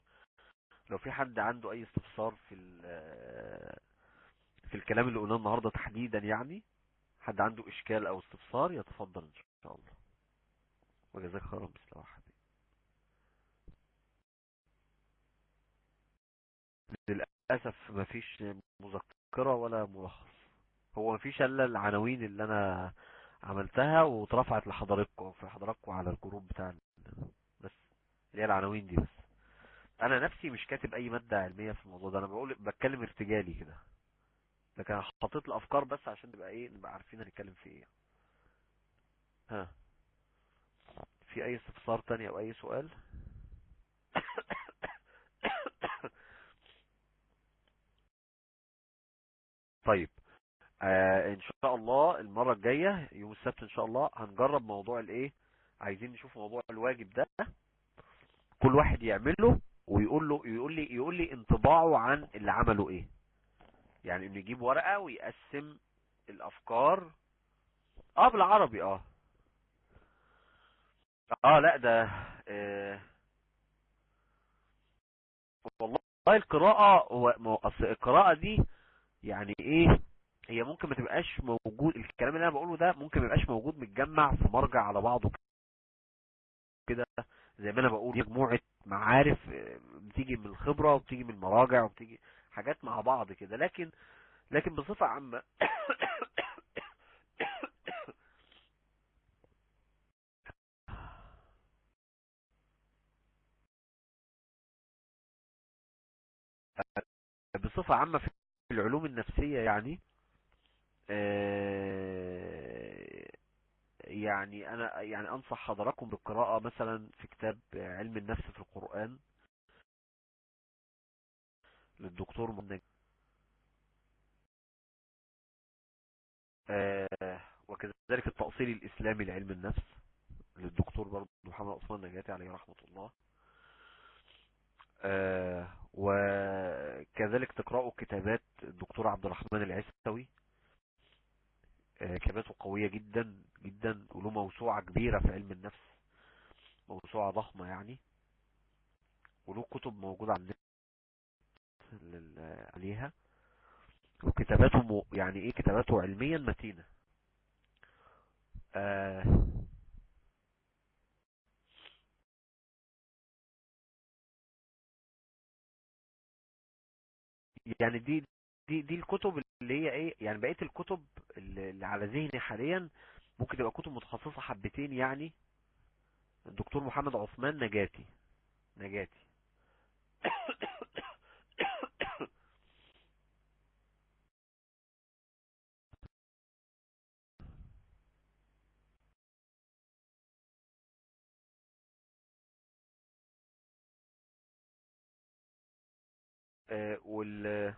لو في حد عنده أي استفسار في في الكلام اللي قلناه النهارده تحديدا يعني حد عنده إشكال أو استفسار يتفضل إن شاء الله. وجزاك خيرا مثل واحد للأسف مفيش مذكرة ولا ملخص. هو مفيش إلا العناوين اللي أنا عملتها واترفعت لحضراتكم في حضراتكم على الجروب بتاع بس اللي هي العناوين دي بس. أنا نفسي مش كاتب أي مادة علمية في الموضوع ده أنا بقول بتكلم ارتجالي كده. لكن أنا حطيت الافكار بس عشان نبقى إيه نبقى عارفين هنتكلم في إيه. ها. في أي استفسار تاني أو أي سؤال؟ *coughs* طيب. آه إن شاء الله المرة الجاية يوم السبت إن شاء الله هنجرب موضوع الإيه عايزين نشوف موضوع الواجب ده. كل واحد يعمله ويقول له يقول لي يقول لي انطباعه عن اللي عمله إيه. يعني إنه يجيب ورقة ويقسم الأفكار. آه بالعربي آه. آه لأ ده آه والله القراءة أصل القراءة دي يعني إيه هي ممكن ما تبقاش موجود الكلام اللي أنا بقوله ده ممكن ما يبقاش موجود متجمع في مرجع على بعضه كده. زي ما أنا بقول مجموعة معارف آه، بتيجي من الخبرة وبتيجي من المراجع وبتيجي حاجات مع بعض كده. لكن لكن بصفة عامة *coughs* بصفة عامة في العلوم النفسية يعني آه، يعني أنا يعني أنصح حضراتكم بالقراءة مثلا في كتاب علم النفس في القرآن. للدكتور منى آه، وكذلك التأصيل الإسلامي لعلم النفس. للدكتور برضه محمد عثمان نجاتي عليه رحمة الله. آه، وكذلك تقرأوا كتابات الدكتور عبد الرحمن العسوي كتاباته قوية جدا جدا وله موسوعة كبيرة في علم النفس موسوعة ضخمة يعني وله كتب موجودة لل- عليها وكتاباته. يعني إيه كتاباته علميا متينة آه يعني دي دي دي الكتب اللي هي إيه يعني بقية الكتب اللي على ذهني حاليا ممكن تبقى كتب متخصصة حبتين يعني. الدكتور محمد عثمان نجاتي. نجاتي. آه، وال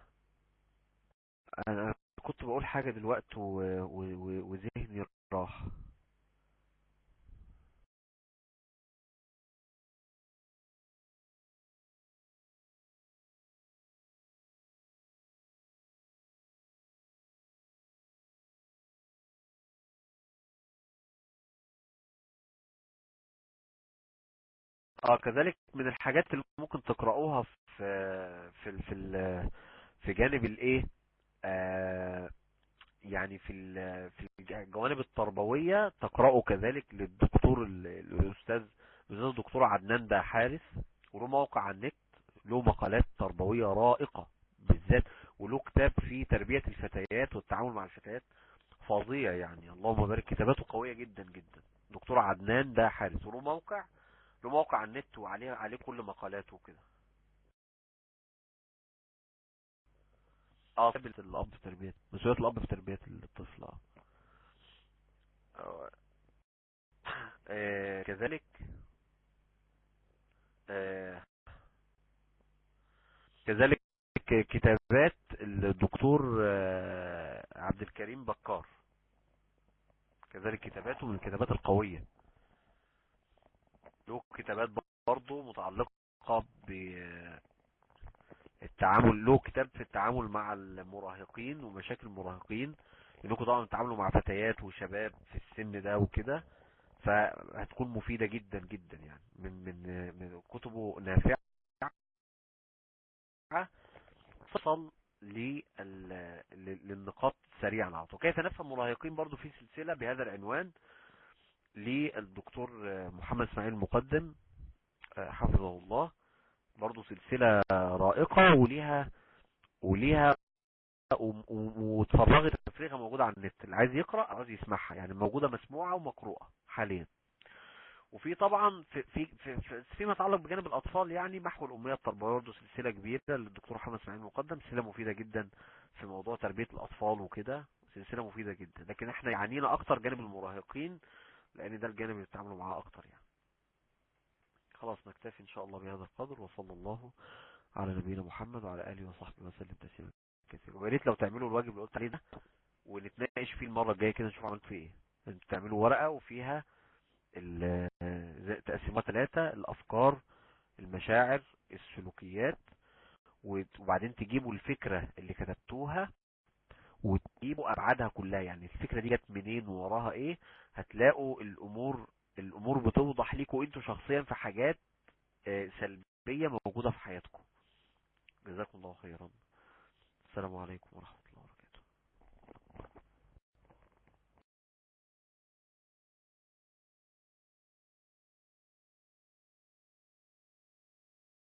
أنا كنت بقول حاجة دلوقتي وذهني راح. آه كذلك من الحاجات اللي ممكن تقرأوها في في في في جانب الإيه؟ يعني في في الجوانب التربوية تقرأوا كذلك للدكتور ال- الأستاذ الأستاذ الدكتور عدنان ده حارس وله موقع على النت له مقالات تربوية رائقة بالذات وله كتاب في تربية الفتيات والتعامل مع الفتيات فظيع يعني. اللهم بارك كتاباته قوية جدا جدا. دكتور عدنان ده حارس وله موقع له موقع على النت وعليه عليه كل مقالاته وكده. آه الأب في تربية مسؤولية الأب في تربية الطفل آه. آه، آه، كذلك كذلك كتابات الدكتور عبد الكريم بكار. كذلك كتاباته من الكتابات القوية. له كتابات برضه متعلقة بالتعامل له كتاب في التعامل مع المراهقين ومشاكل المراهقين. لانكم طبعا بتتعاملوا مع فتيات وشباب في السن ده وكده فهتكون مفيدة جدا جدا يعني. من من من كتبه نافعة لل- للنقاط سريعا على طول كيف نفهم مراهقين برضو في سلسلة بهذا العنوان؟ للدكتور محمد إسماعيل المقدم حفظه الله. برضو سلسلة رائقة وليها وليها واتفرغت تفريغها موجودة على النت. اللي عايز يقرأ أو عايز يسمعها يعني موجودة مسموعة ومقروءة حاليا. وفي طبعا في في في في- فيما يتعلق بجانب الأطفال يعني محو الاميه التربويه برضه سلسلة كبيرة للدكتور محمد إسماعيل مقدم سلسلة مفيدة جدا في موضوع تربية الأطفال وكده. سلسلة مفيدة جدا. لكن إحنا يعنينا أكتر جانب المراهقين لأن ده الجانب اللي بيتعاملوا معاه أكتر يعني. خلاص نكتفي إن شاء الله بهذا القدر وصلى الله على نبينا محمد وعلى آله وصحبه وسلم تسليما كثيرا. ويا ريت لو تعملوا الواجب اللي قلت عليه ده ونتناقش فيه المرة الجاية كده نشوف عملت فيه إيه. تعملوا ورقة وفيها تقسيمات ثلاثة الأفكار المشاعر السلوكيات وبعدين تجيبوا الفكرة اللي كتبتوها وتجيبوا أبعادها كلها. يعني الفكرة دي جت منين ووراها إيه هتلاقوا الأمور الأمور بتوضح ليكوا أنتوا شخصيا في حاجات آه، سلبية موجودة في حياتكم جزاكم الله خيرا. السلام عليكم ورحمة الله